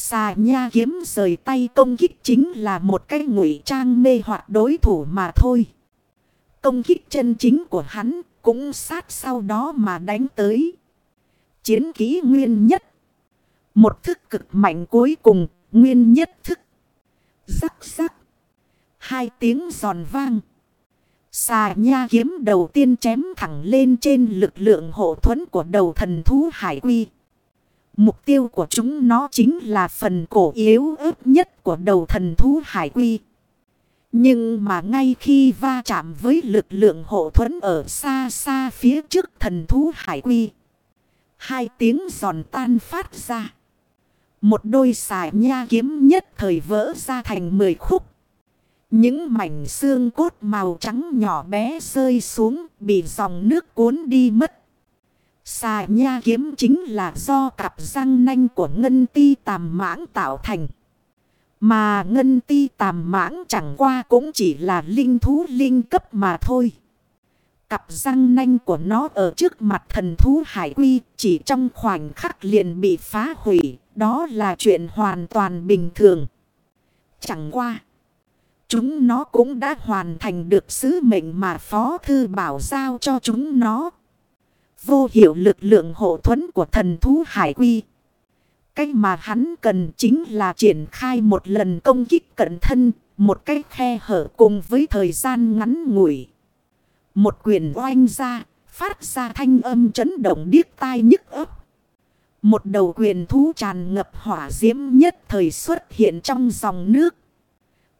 Xà nha kiếm rời tay công kích chính là một cái ngụy trang mê hoặc đối thủ mà thôi. Công kích chân chính của hắn cũng sát sau đó mà đánh tới. Chiến ký nguyên nhất. Một thức cực mạnh cuối cùng, nguyên nhất thức. Rắc rắc. Hai tiếng giòn vang. Xà nha kiếm đầu tiên chém thẳng lên trên lực lượng hộ thuẫn của đầu thần thú hải quy. Mục tiêu của chúng nó chính là phần cổ yếu ớt nhất của đầu thần thú hải quy. Nhưng mà ngay khi va chạm với lực lượng hộ thuẫn ở xa xa phía trước thần thú hải quy. Hai tiếng giòn tan phát ra. Một đôi xài nha kiếm nhất thời vỡ ra thành mười khúc. Những mảnh xương cốt màu trắng nhỏ bé rơi xuống, bị dòng nước cuốn đi mất. Xà nha kiếm chính là do cặp răng nanh của ngân ti tàm mãng tạo thành. Mà ngân ti tàm mãng chẳng qua cũng chỉ là linh thú linh cấp mà thôi. Cặp răng nanh của nó ở trước mặt thần thú hải quy chỉ trong khoảnh khắc liền bị phá hủy. Đó là chuyện hoàn toàn bình thường. Chẳng qua. Chúng nó cũng đã hoàn thành được sứ mệnh mà Phó Thư Bảo giao cho chúng nó. Vô hiệu lực lượng hộ thuẫn của thần thú hải quy. Cách mà hắn cần chính là triển khai một lần công kích cận thân, một cái khe hở cùng với thời gian ngắn ngủi. Một quyền oanh ra, phát ra thanh âm chấn động điếc tai nhức ấp. Một đầu quyền thú tràn ngập hỏa diễm nhất thời xuất hiện trong dòng nước.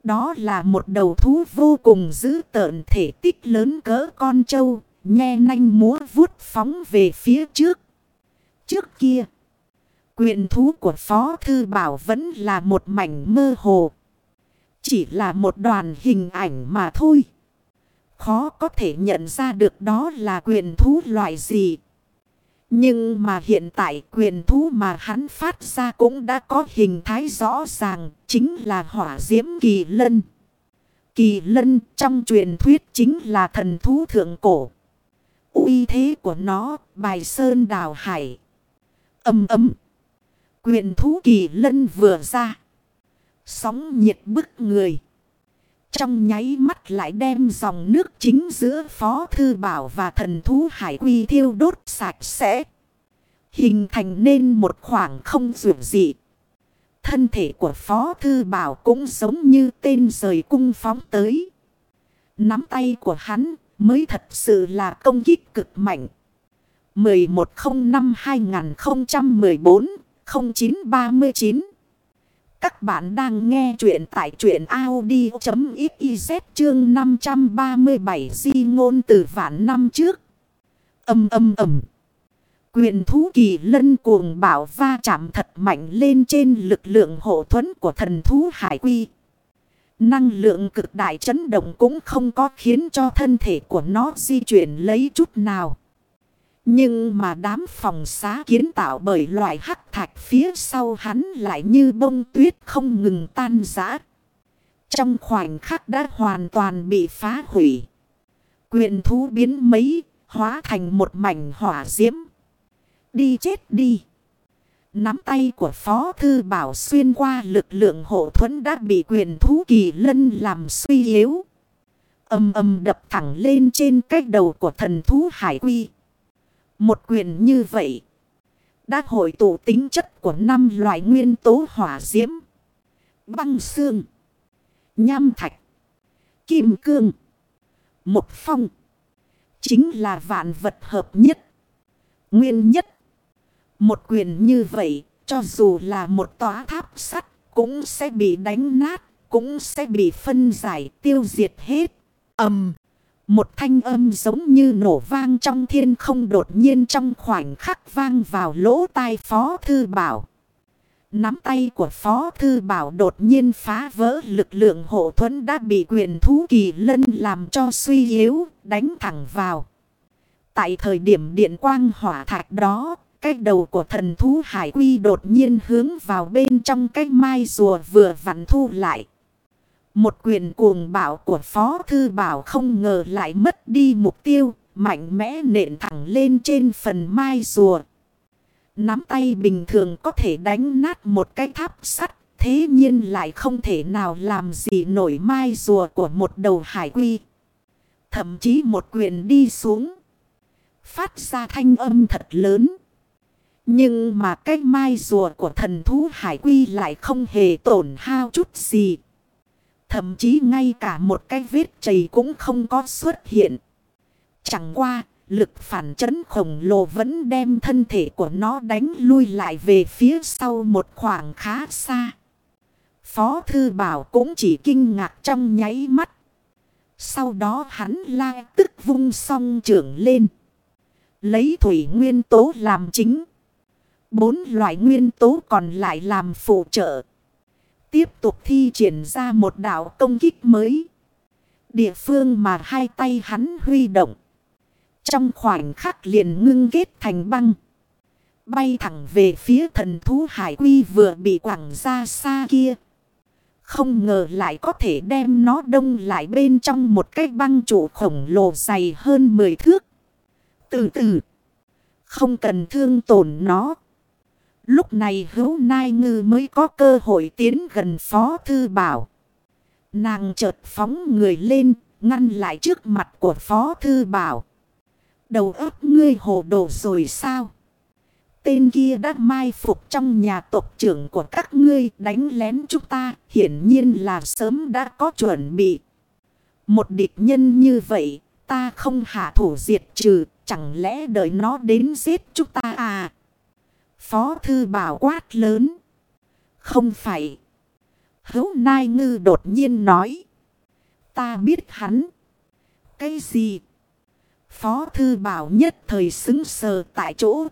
Đó là một đầu thú vô cùng dữ tợn thể tích lớn cỡ con trâu, nhe nanh múa vuốt phóng về phía trước. Trước kia, quyền thú của Phó Thư Bảo vẫn là một mảnh mơ hồ. Chỉ là một đoàn hình ảnh mà thôi. Khó có thể nhận ra được đó là quyền thú loại gì. Nhưng mà hiện tại quyền thú mà hắn phát ra cũng đã có hình thái rõ ràng, chính là hỏa diễm kỳ lân. Kỳ lân trong truyền thuyết chính là thần thú thượng cổ uy thế của nó, bài sơn đào hải. Âm ấm. Quyền thú kỳ lân vừa ra. Sóng nhiệt bức người. Trong nháy mắt lại đem dòng nước chính giữa Phó Thư Bảo và thần thú hải quy thiêu đốt sạch sẽ. Hình thành nên một khoảng không rượu dị. Thân thể của Phó Thư Bảo cũng giống như tên rời cung phóng tới. Nắm tay của hắn mới thật sự là công kích cực mạnh. 1105-2014-0939 các bạn đang nghe chuyện tại chuyện Audi.xyz chương 537 di ngôn từ vạn năm trước. Âm âm ầm. Quyền thú kỳ lân cuồng bảo va chạm thật mạnh lên trên lực lượng hộ thuẫn của thần thú hải quy. Năng lượng cực đại chấn động cũng không có khiến cho thân thể của nó di chuyển lấy chút nào. Nhưng mà đám phòng xá kiến tạo bởi loại hắc thạch phía sau hắn lại như bông tuyết không ngừng tan rã. Trong khoảnh khắc đã hoàn toàn bị phá hủy. Quyền thú biến mấy, hóa thành một mảnh hỏa diễm. Đi chết đi. Nắm tay của Phó Thư Bảo xuyên qua lực lượng hộ thuẫn đã bị quyền thú kỳ lân làm suy yếu. Âm âm đập thẳng lên trên cái đầu của thần thú hải quy. Một quyền như vậy đã hội tụ tính chất của năm loại nguyên tố hỏa diễm. Băng xương, nham thạch, kim cương, một phong. Chính là vạn vật hợp nhất, nguyên nhất. Một quyền như vậy, cho dù là một tòa tháp sắt, cũng sẽ bị đánh nát, cũng sẽ bị phân giải tiêu diệt hết. ầm một thanh âm giống như nổ vang trong thiên không đột nhiên trong khoảnh khắc vang vào lỗ tai Phó Thư Bảo. Nắm tay của Phó Thư Bảo đột nhiên phá vỡ lực lượng hộ thuẫn đã bị quyền thú kỳ lân làm cho suy yếu, đánh thẳng vào. Tại thời điểm điện quang hỏa thạch đó, cái đầu của thần thú hải quy đột nhiên hướng vào bên trong cái mai rùa vừa vặn thu lại. Một quyền cuồng bảo của Phó Thư Bảo không ngờ lại mất đi mục tiêu, mạnh mẽ nện thẳng lên trên phần mai rùa. Nắm tay bình thường có thể đánh nát một cái tháp sắt, thế nhiên lại không thể nào làm gì nổi mai rùa của một đầu hải quy. Thậm chí một quyền đi xuống, phát ra thanh âm thật lớn. Nhưng mà cái mai rùa của thần thú hải quy lại không hề tổn hao chút gì. Thậm chí ngay cả một cái vết chày cũng không có xuất hiện. Chẳng qua, lực phản chấn khổng lồ vẫn đem thân thể của nó đánh lui lại về phía sau một khoảng khá xa. Phó Thư Bảo cũng chỉ kinh ngạc trong nháy mắt. Sau đó hắn la tức vung song trưởng lên. Lấy thủy nguyên tố làm chính. Bốn loại nguyên tố còn lại làm phụ trợ. Tiếp tục thi triển ra một đạo công kích mới. Địa phương mà hai tay hắn huy động. Trong khoảnh khắc liền ngưng kết thành băng. Bay thẳng về phía thần thú hải quy vừa bị quẳng ra xa kia. Không ngờ lại có thể đem nó đông lại bên trong một cái băng trụ khổng lồ dày hơn 10 thước. Từ từ. Không cần thương tổn nó. Lúc này hữu nai ngư mới có cơ hội tiến gần phó thư bảo. Nàng chợt phóng người lên, ngăn lại trước mặt của phó thư bảo. Đầu óc ngươi hồ đồ rồi sao? Tên kia đã mai phục trong nhà tộc trưởng của các ngươi đánh lén chúng ta. Hiển nhiên là sớm đã có chuẩn bị. Một địch nhân như vậy, ta không hạ thủ diệt trừ, chẳng lẽ đợi nó đến giết chúng ta à? Phó thư bảo quát lớn. Không phải. Hấu Nai Ngư đột nhiên nói. Ta biết hắn. Cái gì? Phó thư bảo nhất thời xứng sờ tại chỗ